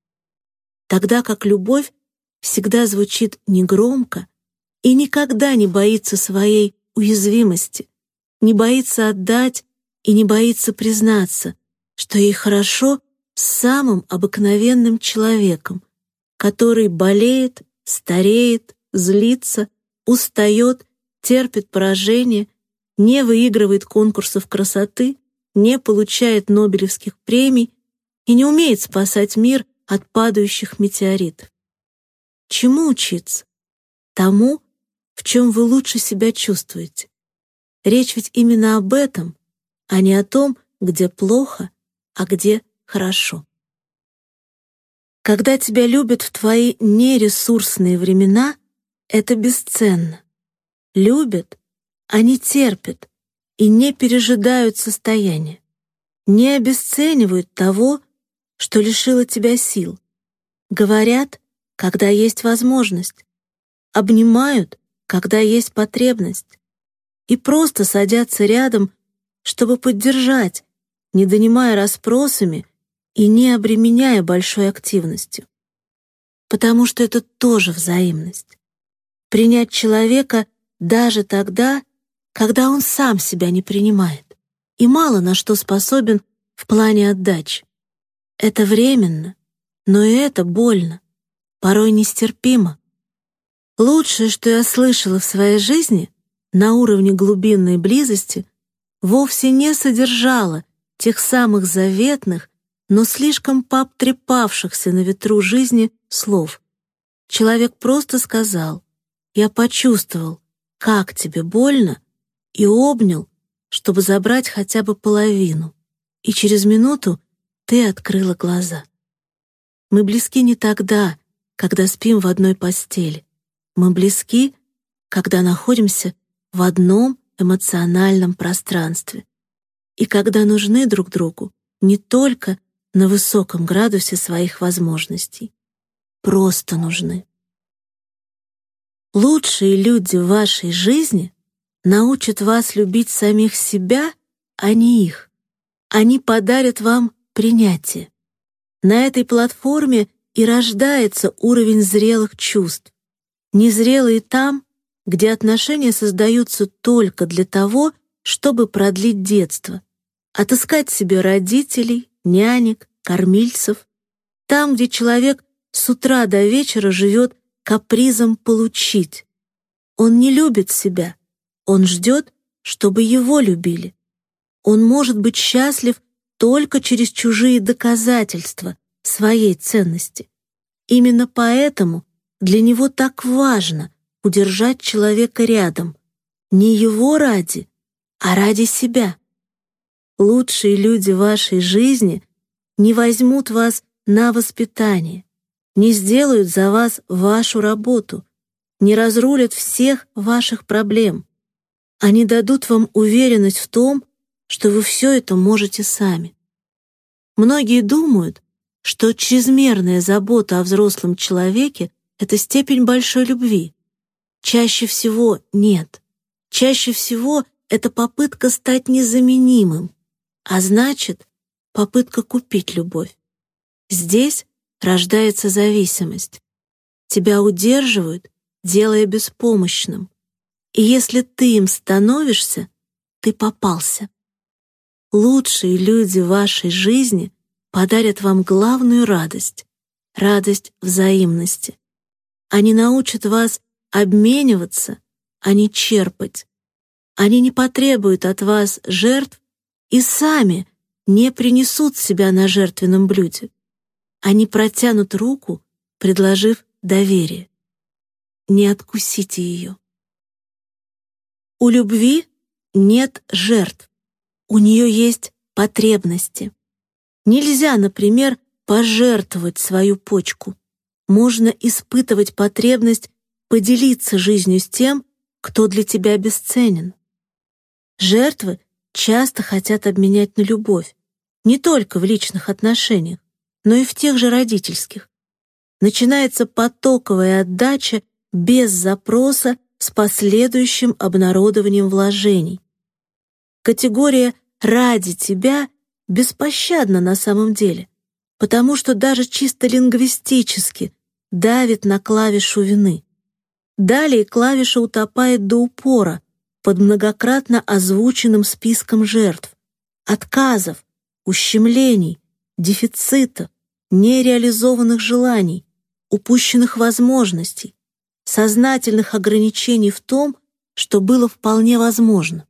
Тогда как любовь всегда звучит негромко и никогда не боится своей уязвимости, не боится отдать и не боится признаться, что ей хорошо с самым обыкновенным человеком, который болеет, стареет, злится, устает, терпит поражение, не выигрывает конкурсов красоты, не получает Нобелевских премий и не умеет спасать мир от падающих метеоритов. Чему учиться? Тому, в чем вы лучше себя чувствуете. Речь ведь именно об этом, а не о том, где плохо, а где хорошо. Когда тебя любят в твои нересурсные времена, это бесценно. Любят, они терпят и не пережидают состояние, не обесценивают того, что лишило тебя сил. Говорят, когда есть возможность, обнимают, когда есть потребность, и просто садятся рядом, чтобы поддержать, не донимая расспросами и не обременяя большой активностью. Потому что это тоже взаимность. Принять человека даже тогда, когда он сам себя не принимает и мало на что способен в плане отдачи. Это временно, но и это больно, порой нестерпимо. Лучшее, что я слышала в своей жизни на уровне глубинной близости, вовсе не содержало тех самых заветных, но слишком пообтрепавшихся на ветру жизни слов. Человек просто сказал «Я почувствовал, как тебе больно», и обнял, чтобы забрать хотя бы половину. И через минуту ты открыла глаза. Мы близки не тогда, когда спим в одной постели. Мы близки, когда находимся в одном эмоциональном пространстве. И когда нужны друг другу не только на высоком градусе своих возможностей. Просто нужны. Лучшие люди в вашей жизни научат вас любить самих себя, а не их. Они подарят вам принятие. На этой платформе и рождается уровень зрелых чувств. Незрелые там, где отношения создаются только для того, чтобы продлить детство, отыскать себе родителей, нянек, кормильцев, там, где человек с утра до вечера живет капризом получить. Он не любит себя, он ждет, чтобы его любили. Он может быть счастлив только через чужие доказательства своей ценности. Именно поэтому для него так важно удержать человека рядом, не его ради, а ради себя. Лучшие люди вашей жизни не возьмут вас на воспитание, не сделают за вас вашу работу, не разрулят всех ваших проблем. Они дадут вам уверенность в том, что вы все это можете сами. Многие думают, что чрезмерная забота о взрослом человеке — это степень большой любви. Чаще всего нет. Чаще всего это попытка стать незаменимым, а значит, попытка купить любовь. Здесь рождается зависимость. Тебя удерживают, делая беспомощным. И если ты им становишься, ты попался. Лучшие люди вашей жизни подарят вам главную радость — радость взаимности. Они научат вас обмениваться, а не черпать. Они не потребуют от вас жертв и сами не принесут себя на жертвенном блюде. Они протянут руку, предложив доверие. Не откусите ее. У любви нет жертв у нее есть потребности. Нельзя, например, пожертвовать свою почку. Можно испытывать потребность поделиться жизнью с тем, кто для тебя бесценен. Жертвы часто хотят обменять на любовь, не только в личных отношениях, но и в тех же родительских. начинается потоковая отдача без запроса с последующим обнародованием вложений. Категория «ради тебя» беспощадна на самом деле, потому что даже чисто лингвистически давит на клавишу вины. Далее клавиша утопает до упора под многократно озвученным списком жертв, отказов, ущемлений, дефицитов, нереализованных желаний, упущенных возможностей, сознательных ограничений в том, что было вполне возможно.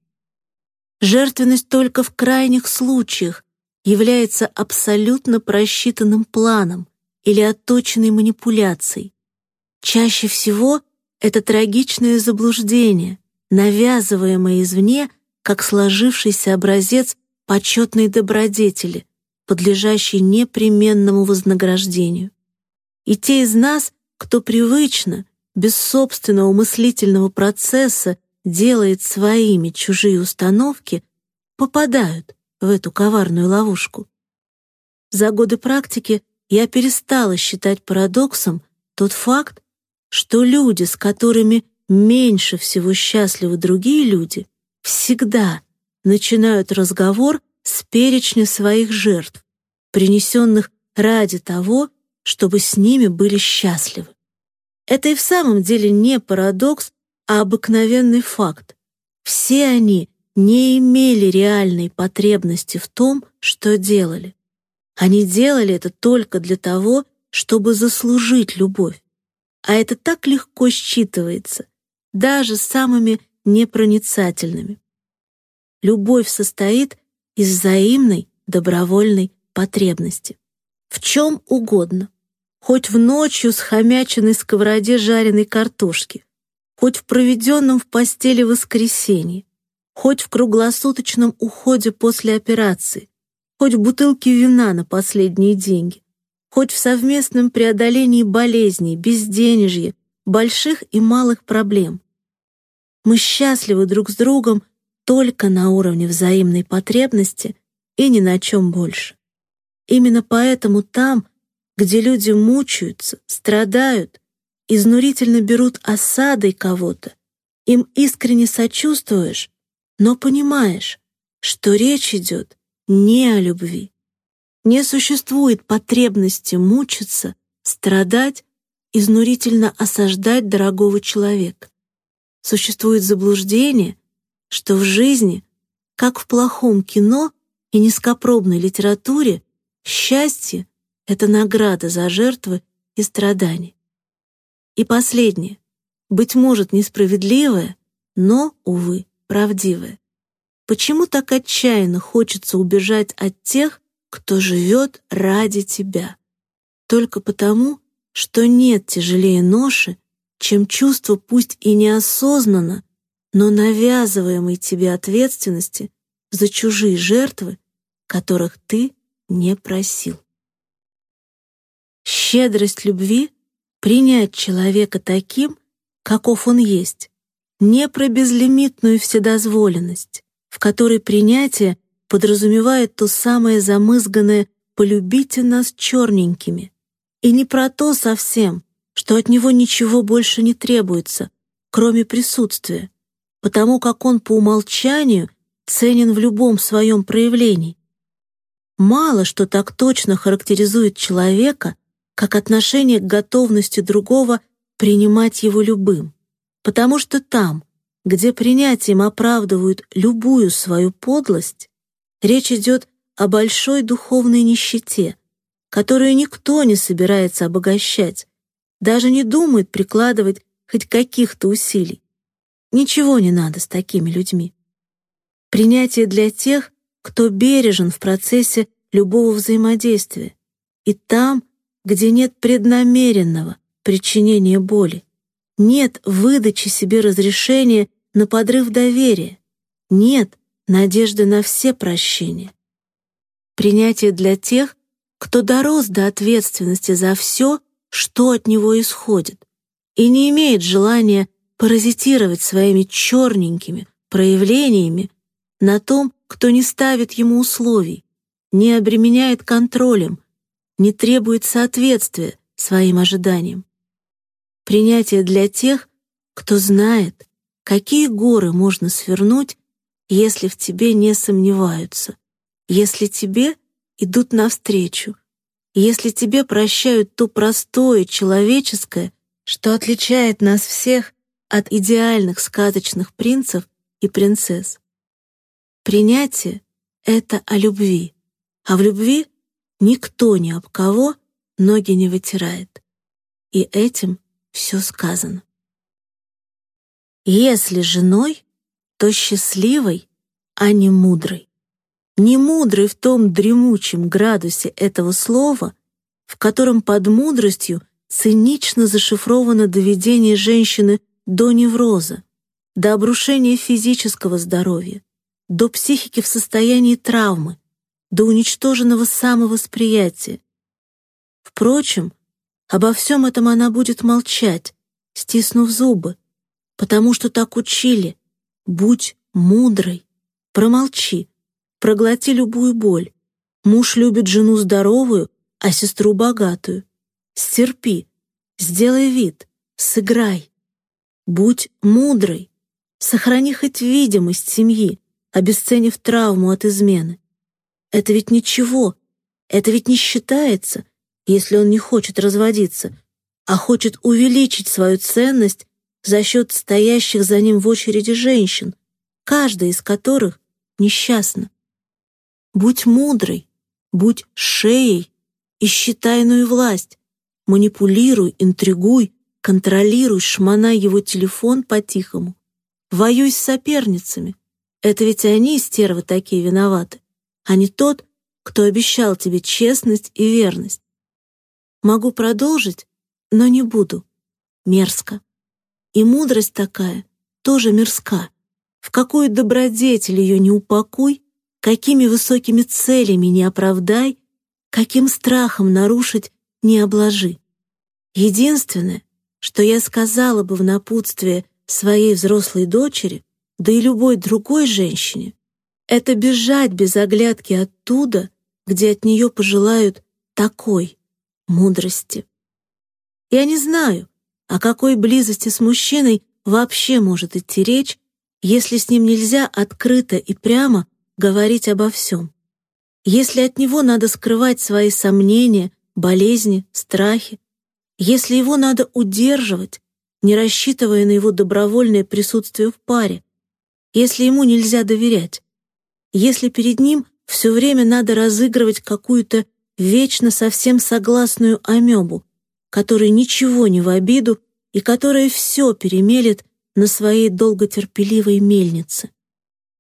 Жертвенность только в крайних случаях является абсолютно просчитанным планом или отточенной манипуляцией. Чаще всего это трагичное заблуждение, навязываемое извне как сложившийся образец почетной добродетели, подлежащий непременному вознаграждению. И те из нас, кто привычно, без собственного мыслительного процесса делает своими чужие установки, попадают в эту коварную ловушку. За годы практики я перестала считать парадоксом тот факт, что люди, с которыми меньше всего счастливы другие люди, всегда начинают разговор с перечня своих жертв, принесенных ради того, чтобы с ними были счастливы. Это и в самом деле не парадокс, а обыкновенный факт. Все они не имели реальной потребности в том, что делали. Они делали это только для того, чтобы заслужить любовь. А это так легко считывается, даже самыми непроницательными. Любовь состоит из взаимной добровольной потребности. В чем угодно. Хоть в ночью с хомячиной сковороде жареной картошки, хоть в проведенном в постели воскресенье, хоть в круглосуточном уходе после операции, хоть в бутылке вина на последние деньги, хоть в совместном преодолении болезней, безденежья, больших и малых проблем. Мы счастливы друг с другом только на уровне взаимной потребности и ни на чем больше. Именно поэтому там, где люди мучаются, страдают, изнурительно берут осадой кого-то, им искренне сочувствуешь, но понимаешь, что речь идет не о любви. Не существует потребности мучиться, страдать, изнурительно осаждать дорогого человека. Существует заблуждение, что в жизни, как в плохом кино и низкопробной литературе, счастье — это награда за жертвы и страдания. И последнее, быть может, несправедливое, но, увы, правдивое. Почему так отчаянно хочется убежать от тех, кто живет ради тебя? Только потому, что нет тяжелее ноши, чем чувство пусть и неосознанно, но навязываемой тебе ответственности за чужие жертвы, которых ты не просил. Щедрость любви — принять человека таким, каков он есть, не про безлимитную вседозволенность, в которой принятие подразумевает то самое замызганное «полюбите нас черненькими», и не про то совсем, что от него ничего больше не требуется, кроме присутствия, потому как он по умолчанию ценен в любом своем проявлении. Мало что так точно характеризует человека, как отношение к готовности другого принимать его любым, потому что там, где принятием оправдывают любую свою подлость, речь идет о большой духовной нищете, которую никто не собирается обогащать, даже не думает прикладывать хоть каких-то усилий. Ничего не надо с такими людьми. Принятие для тех, кто бережен в процессе любого взаимодействия, и там, где нет преднамеренного причинения боли, нет выдачи себе разрешения на подрыв доверия, нет надежды на все прощения. Принятие для тех, кто дорос до ответственности за все, что от него исходит, и не имеет желания паразитировать своими черненькими проявлениями на том, кто не ставит ему условий, не обременяет контролем, не требует соответствия своим ожиданиям. Принятие для тех, кто знает, какие горы можно свернуть, если в тебе не сомневаются, если тебе идут навстречу, если тебе прощают то простое человеческое, что отличает нас всех от идеальных сказочных принцев и принцесс. Принятие — это о любви, а в любви никто ни об кого ноги не вытирает. И этим все сказано. Если женой, то счастливой, а не мудрой. Не мудрой в том дремучем градусе этого слова, в котором под мудростью цинично зашифровано доведение женщины до невроза, до обрушения физического здоровья, до психики в состоянии травмы, до уничтоженного самовосприятия. Впрочем, обо всем этом она будет молчать, стиснув зубы, потому что так учили. Будь мудрой, промолчи, проглоти любую боль. Муж любит жену здоровую, а сестру богатую. Стерпи, сделай вид, сыграй. Будь мудрой, сохрани хоть видимость семьи, обесценив травму от измены. Это ведь ничего, это ведь не считается, если он не хочет разводиться, а хочет увеличить свою ценность за счет стоящих за ним в очереди женщин, каждая из которых несчастна. Будь мудрой, будь шеей, ищи тайную власть, манипулируй, интригуй, контролируй, шмонай его телефон по-тихому, воюй с соперницами. Это ведь они, стервы, такие виноваты а не тот, кто обещал тебе честность и верность. Могу продолжить, но не буду. Мерзко. И мудрость такая тоже мерзка. В какую добродетель ее не упакуй, какими высокими целями не оправдай, каким страхом нарушить не обложи. Единственное, что я сказала бы в напутствие своей взрослой дочери, да и любой другой женщине, это бежать без оглядки оттуда, где от нее пожелают такой мудрости. Я не знаю, о какой близости с мужчиной вообще может идти речь, если с ним нельзя открыто и прямо говорить обо всем. Если от него надо скрывать свои сомнения, болезни, страхи, если его надо удерживать, не рассчитывая на его добровольное присутствие в паре, если ему нельзя доверять, если перед ним все время надо разыгрывать какую-то вечно совсем согласную амебу, которой ничего не в обиду и которая все перемелет на своей долготерпеливой мельнице.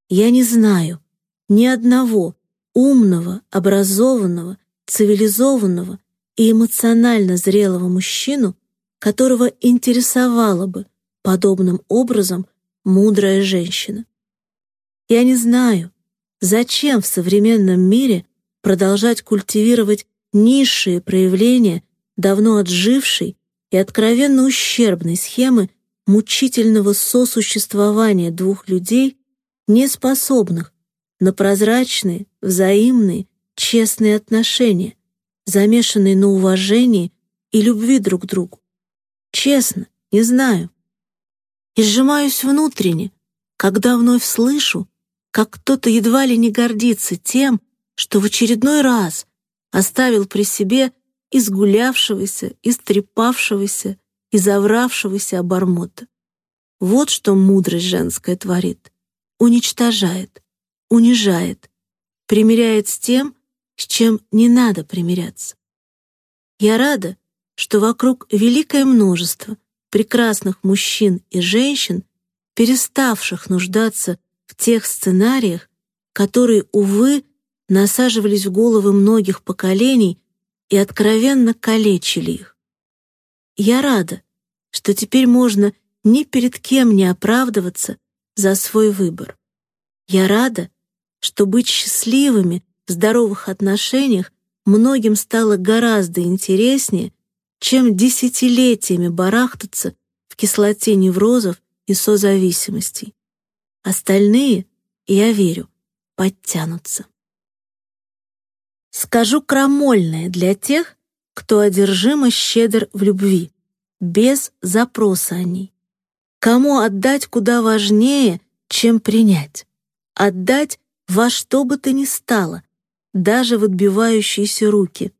Я не знаю ни одного умного, образованного, цивилизованного и эмоционально зрелого мужчину, которого интересовала бы подобным образом мудрая женщина. Я не знаю, Зачем в современном мире продолжать культивировать низшие проявления давно отжившей и откровенно ущербной схемы мучительного сосуществования двух людей, не способных на прозрачные, взаимные, честные отношения, замешанные на уважении и любви друг к другу. Честно, не знаю. И сжимаюсь внутренне, когда вновь слышу, как кто-то едва ли не гордится тем, что в очередной раз оставил при себе изгулявшегося, истрепавшегося и завравшегося обормота. Вот что мудрость женская творит. Уничтожает, унижает, примиряет с тем, с чем не надо примиряться. Я рада, что вокруг великое множество прекрасных мужчин и женщин, переставших нуждаться в тех сценариях, которые, увы, насаживались в головы многих поколений и откровенно калечили их. Я рада, что теперь можно ни перед кем не оправдываться за свой выбор. Я рада, что быть счастливыми в здоровых отношениях многим стало гораздо интереснее, чем десятилетиями барахтаться в кислоте неврозов и созависимостей. Остальные, я верю, подтянутся. Скажу крамольное для тех, кто одержимо щедр в любви, без запроса о ней. Кому отдать куда важнее, чем принять. Отдать во что бы то ни стало, даже в отбивающиеся руки.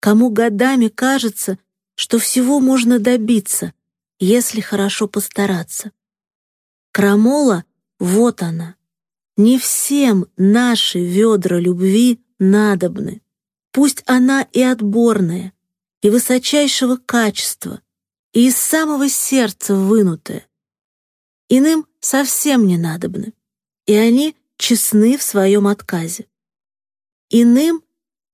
Кому годами кажется, что всего можно добиться, если хорошо постараться. Крамола — вот она. Не всем наши ведра любви надобны. Пусть она и отборная, и высочайшего качества, и из самого сердца вынутая. Иным совсем не надобны, и они честны в своем отказе. Иным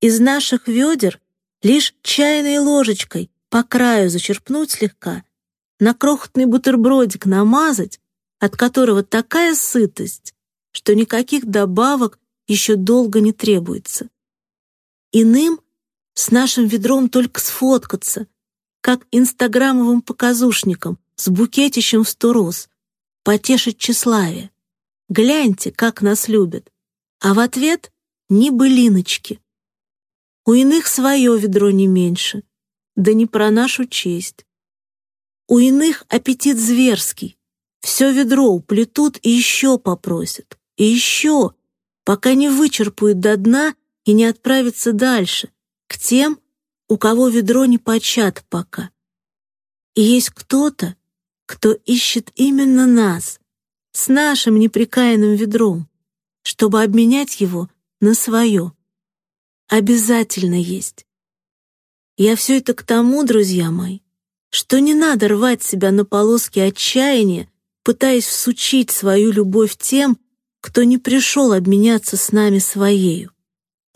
из наших ведер лишь чайной ложечкой по краю зачерпнуть слегка, на крохотный бутербродик намазать, от которого такая сытость, что никаких добавок еще долго не требуется. Иным с нашим ведром только сфоткаться, как инстаграмовым показушником с букетищем в сто роз, потешить тщеславие. Гляньте, как нас любят. А в ответ — ни былиночки. У иных свое ведро не меньше, да не про нашу честь. У иных аппетит зверский, все ведро уплетут и еще попросят, и еще, пока не вычерпают до дна и не отправятся дальше, к тем, у кого ведро не почат пока. И есть кто-то, кто ищет именно нас, с нашим неприкаянным ведром, чтобы обменять его на свое. Обязательно есть. Я все это к тому, друзья мои, что не надо рвать себя на полоски отчаяния, пытаясь всучить свою любовь тем, кто не пришел обменяться с нами своею.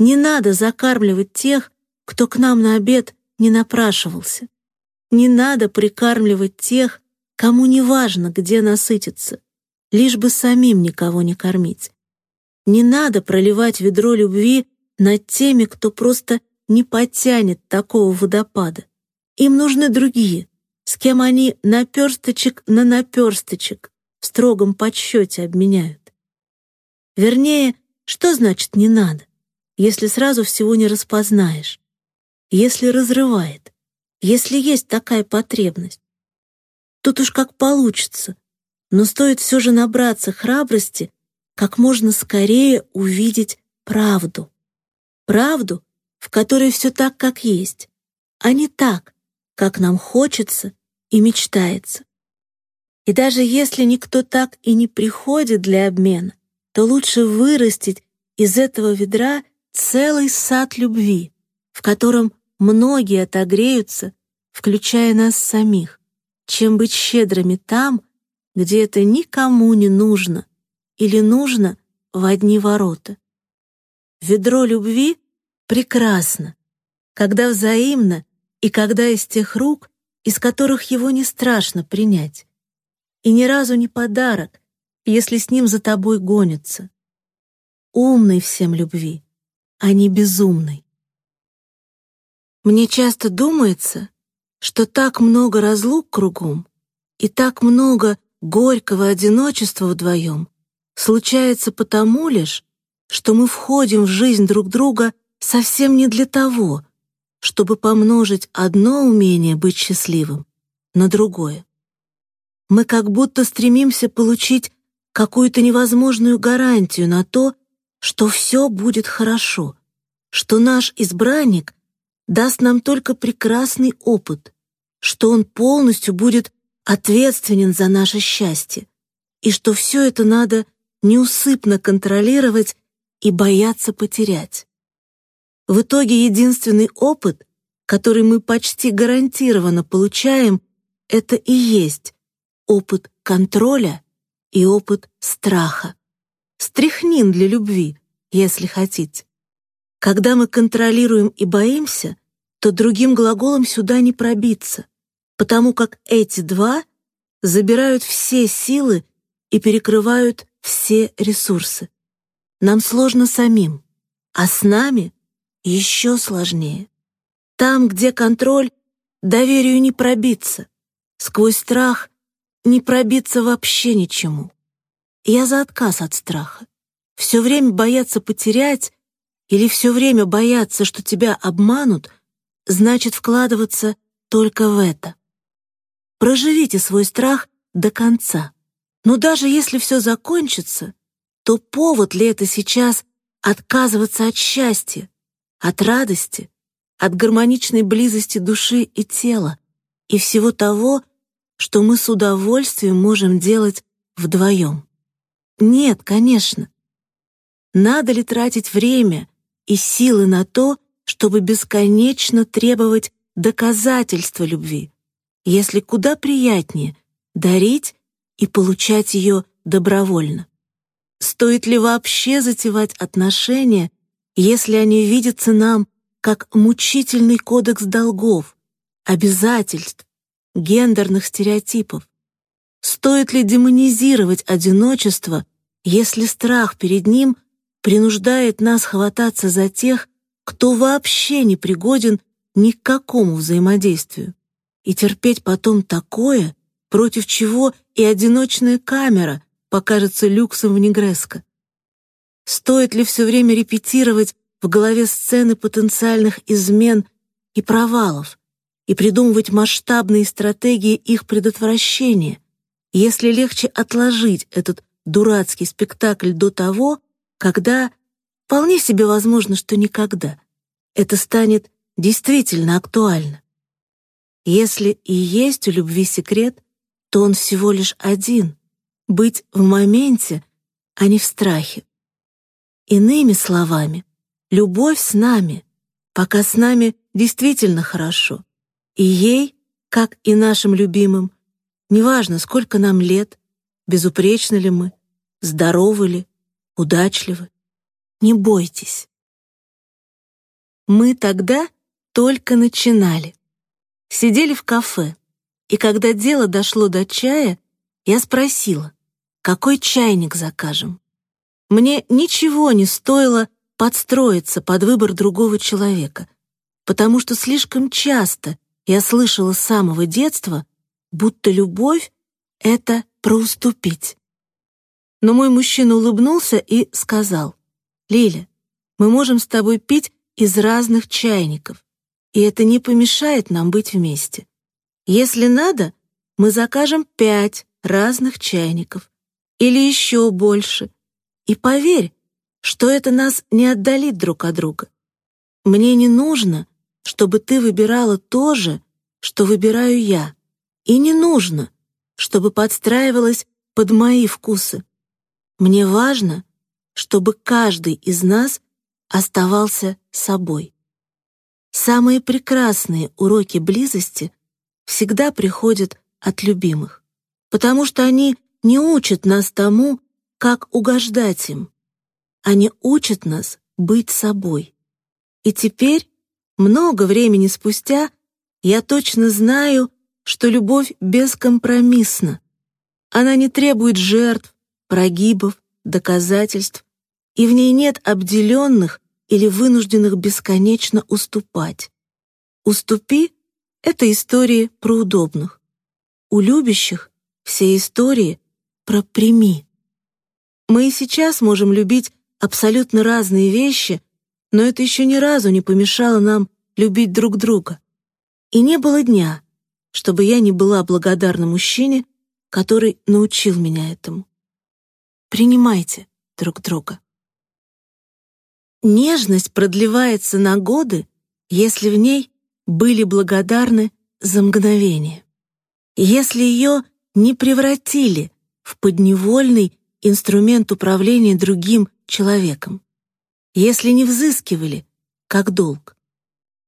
Не надо закармливать тех, кто к нам на обед не напрашивался. Не надо прикармливать тех, кому не важно, где насытиться, лишь бы самим никого не кормить. Не надо проливать ведро любви над теми, кто просто не потянет такого водопада. Им нужны другие, с кем они наперсточек на наперсточек в строгом подсчете обменяют. Вернее, что значит «не надо», если сразу всего не распознаешь, если разрывает, если есть такая потребность. Тут уж как получится, но стоит все же набраться храбрости как можно скорее увидеть правду. Правду, в которой все так, как есть, а не так, как нам хочется и мечтается. И даже если никто так и не приходит для обмена, то лучше вырастить из этого ведра целый сад любви, в котором многие отогреются, включая нас самих, чем быть щедрыми там, где это никому не нужно или нужно в одни ворота. Ведро любви прекрасно, когда взаимно и когда из тех рук, из которых его не страшно принять. И ни разу не подарок, если с ним за тобой гонятся. Умный всем любви, а не безумный. Мне часто думается, что так много разлук кругом и так много горького одиночества вдвоем случается потому лишь, что мы входим в жизнь друг друга совсем не для того, чтобы помножить одно умение быть счастливым на другое. Мы как будто стремимся получить какую-то невозможную гарантию на то, что все будет хорошо, что наш избранник даст нам только прекрасный опыт, что он полностью будет ответственен за наше счастье, и что все это надо неусыпно контролировать и бояться потерять. В итоге единственный опыт, который мы почти гарантированно получаем, это и есть опыт контроля и опыт страха. Стряхнин для любви, если хотите. Когда мы контролируем и боимся, то другим глаголом сюда не пробиться, потому как эти два забирают все силы и перекрывают все ресурсы. Нам сложно самим, а с нами еще сложнее. Там, где контроль, доверию не пробиться. Сквозь страх не пробиться вообще ничему. Я за отказ от страха. Все время бояться потерять или все время бояться, что тебя обманут, значит вкладываться только в это. Проживите свой страх до конца. Но даже если все закончится, то повод ли это сейчас отказываться от счастья, от радости, от гармоничной близости души и тела и всего того, что мы с удовольствием можем делать вдвоем? Нет, конечно. Надо ли тратить время и силы на то, чтобы бесконечно требовать доказательства любви, если куда приятнее дарить и получать ее добровольно? Стоит ли вообще затевать отношения, если они видятся нам как мучительный кодекс долгов, обязательств, гендерных стереотипов? Стоит ли демонизировать одиночество, если страх перед ним принуждает нас хвататься за тех, кто вообще не пригоден ни к какому взаимодействию, и терпеть потом такое, против чего и одиночная камера покажется люксом в Негреско? Стоит ли все время репетировать в голове сцены потенциальных измен и провалов и придумывать масштабные стратегии их предотвращения, если легче отложить этот дурацкий спектакль до того, когда, вполне себе возможно, что никогда, это станет действительно актуально. Если и есть у любви секрет, то он всего лишь один — быть в моменте, а не в страхе. Иными словами, любовь с нами, пока с нами действительно хорошо. И ей, как и нашим любимым, неважно, сколько нам лет, безупречны ли мы, здоровы ли, удачливы. Не бойтесь. Мы тогда только начинали. Сидели в кафе, и когда дело дошло до чая, я спросила, какой чайник закажем. Мне ничего не стоило подстроиться под выбор другого человека, потому что слишком часто я слышала с самого детства, будто любовь — это проуступить. Но мой мужчина улыбнулся и сказал, «Лиля, мы можем с тобой пить из разных чайников, и это не помешает нам быть вместе. Если надо, мы закажем пять разных чайников или еще больше. И поверь, что это нас не отдалит друг от друга. Мне не нужно, чтобы ты выбирала то же, что выбираю я, и не нужно, чтобы подстраивалась под мои вкусы. Мне важно, чтобы каждый из нас оставался собой. Самые прекрасные уроки близости всегда приходят от любимых, потому что они не учат нас тому, как угождать им. Они учат нас быть собой. И теперь, много времени спустя, я точно знаю, что любовь бескомпромиссна. Она не требует жертв, прогибов, доказательств, и в ней нет обделенных или вынужденных бесконечно уступать. «Уступи» — это истории про удобных. У любящих все истории про «прими». Мы и сейчас можем любить абсолютно разные вещи, но это еще ни разу не помешало нам любить друг друга. И не было дня, чтобы я не была благодарна мужчине, который научил меня этому. Принимайте друг друга. Нежность продлевается на годы, если в ней были благодарны за мгновение. Если ее не превратили в подневольный инструмент управления другим человеком. Если не взыскивали, как долг.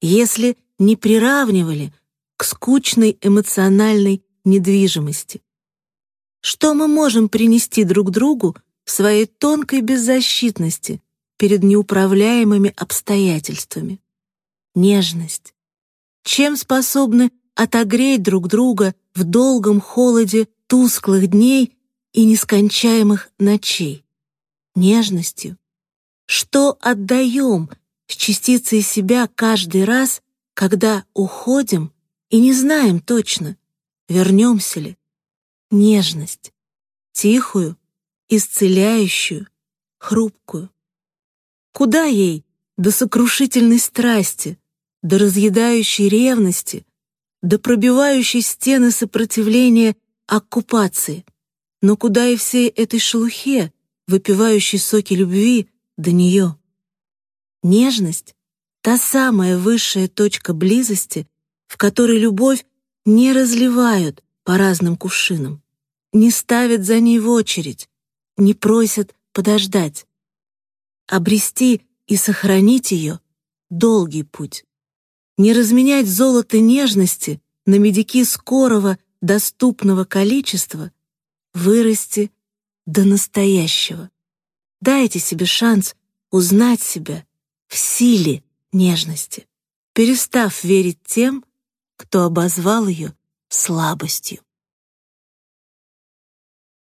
Если не приравнивали к скучной эмоциональной недвижимости. Что мы можем принести друг другу в своей тонкой беззащитности перед неуправляемыми обстоятельствами? Нежность. Чем способны отогреть друг друга в долгом холоде тусклых дней и нескончаемых ночей? Нежностью. Что отдаем с частицей себя каждый раз, когда уходим и не знаем точно, вернемся ли? нежность, тихую, исцеляющую, хрупкую. Куда ей до сокрушительной страсти, до разъедающей ревности, до пробивающей стены сопротивления оккупации. Но куда и всей этой шелухе, выпивающей соки любви, до нее? Нежность — та самая высшая точка близости, в которой любовь не разливают по разным кувшинам, не ставят за ней в очередь, не просят подождать. Обрести и сохранить ее — долгий путь. Не разменять золото нежности на медики скорого, доступного количества, вырасти до настоящего. Дайте себе шанс узнать себя в силе нежности, перестав верить тем, кто обозвал ее слабостью.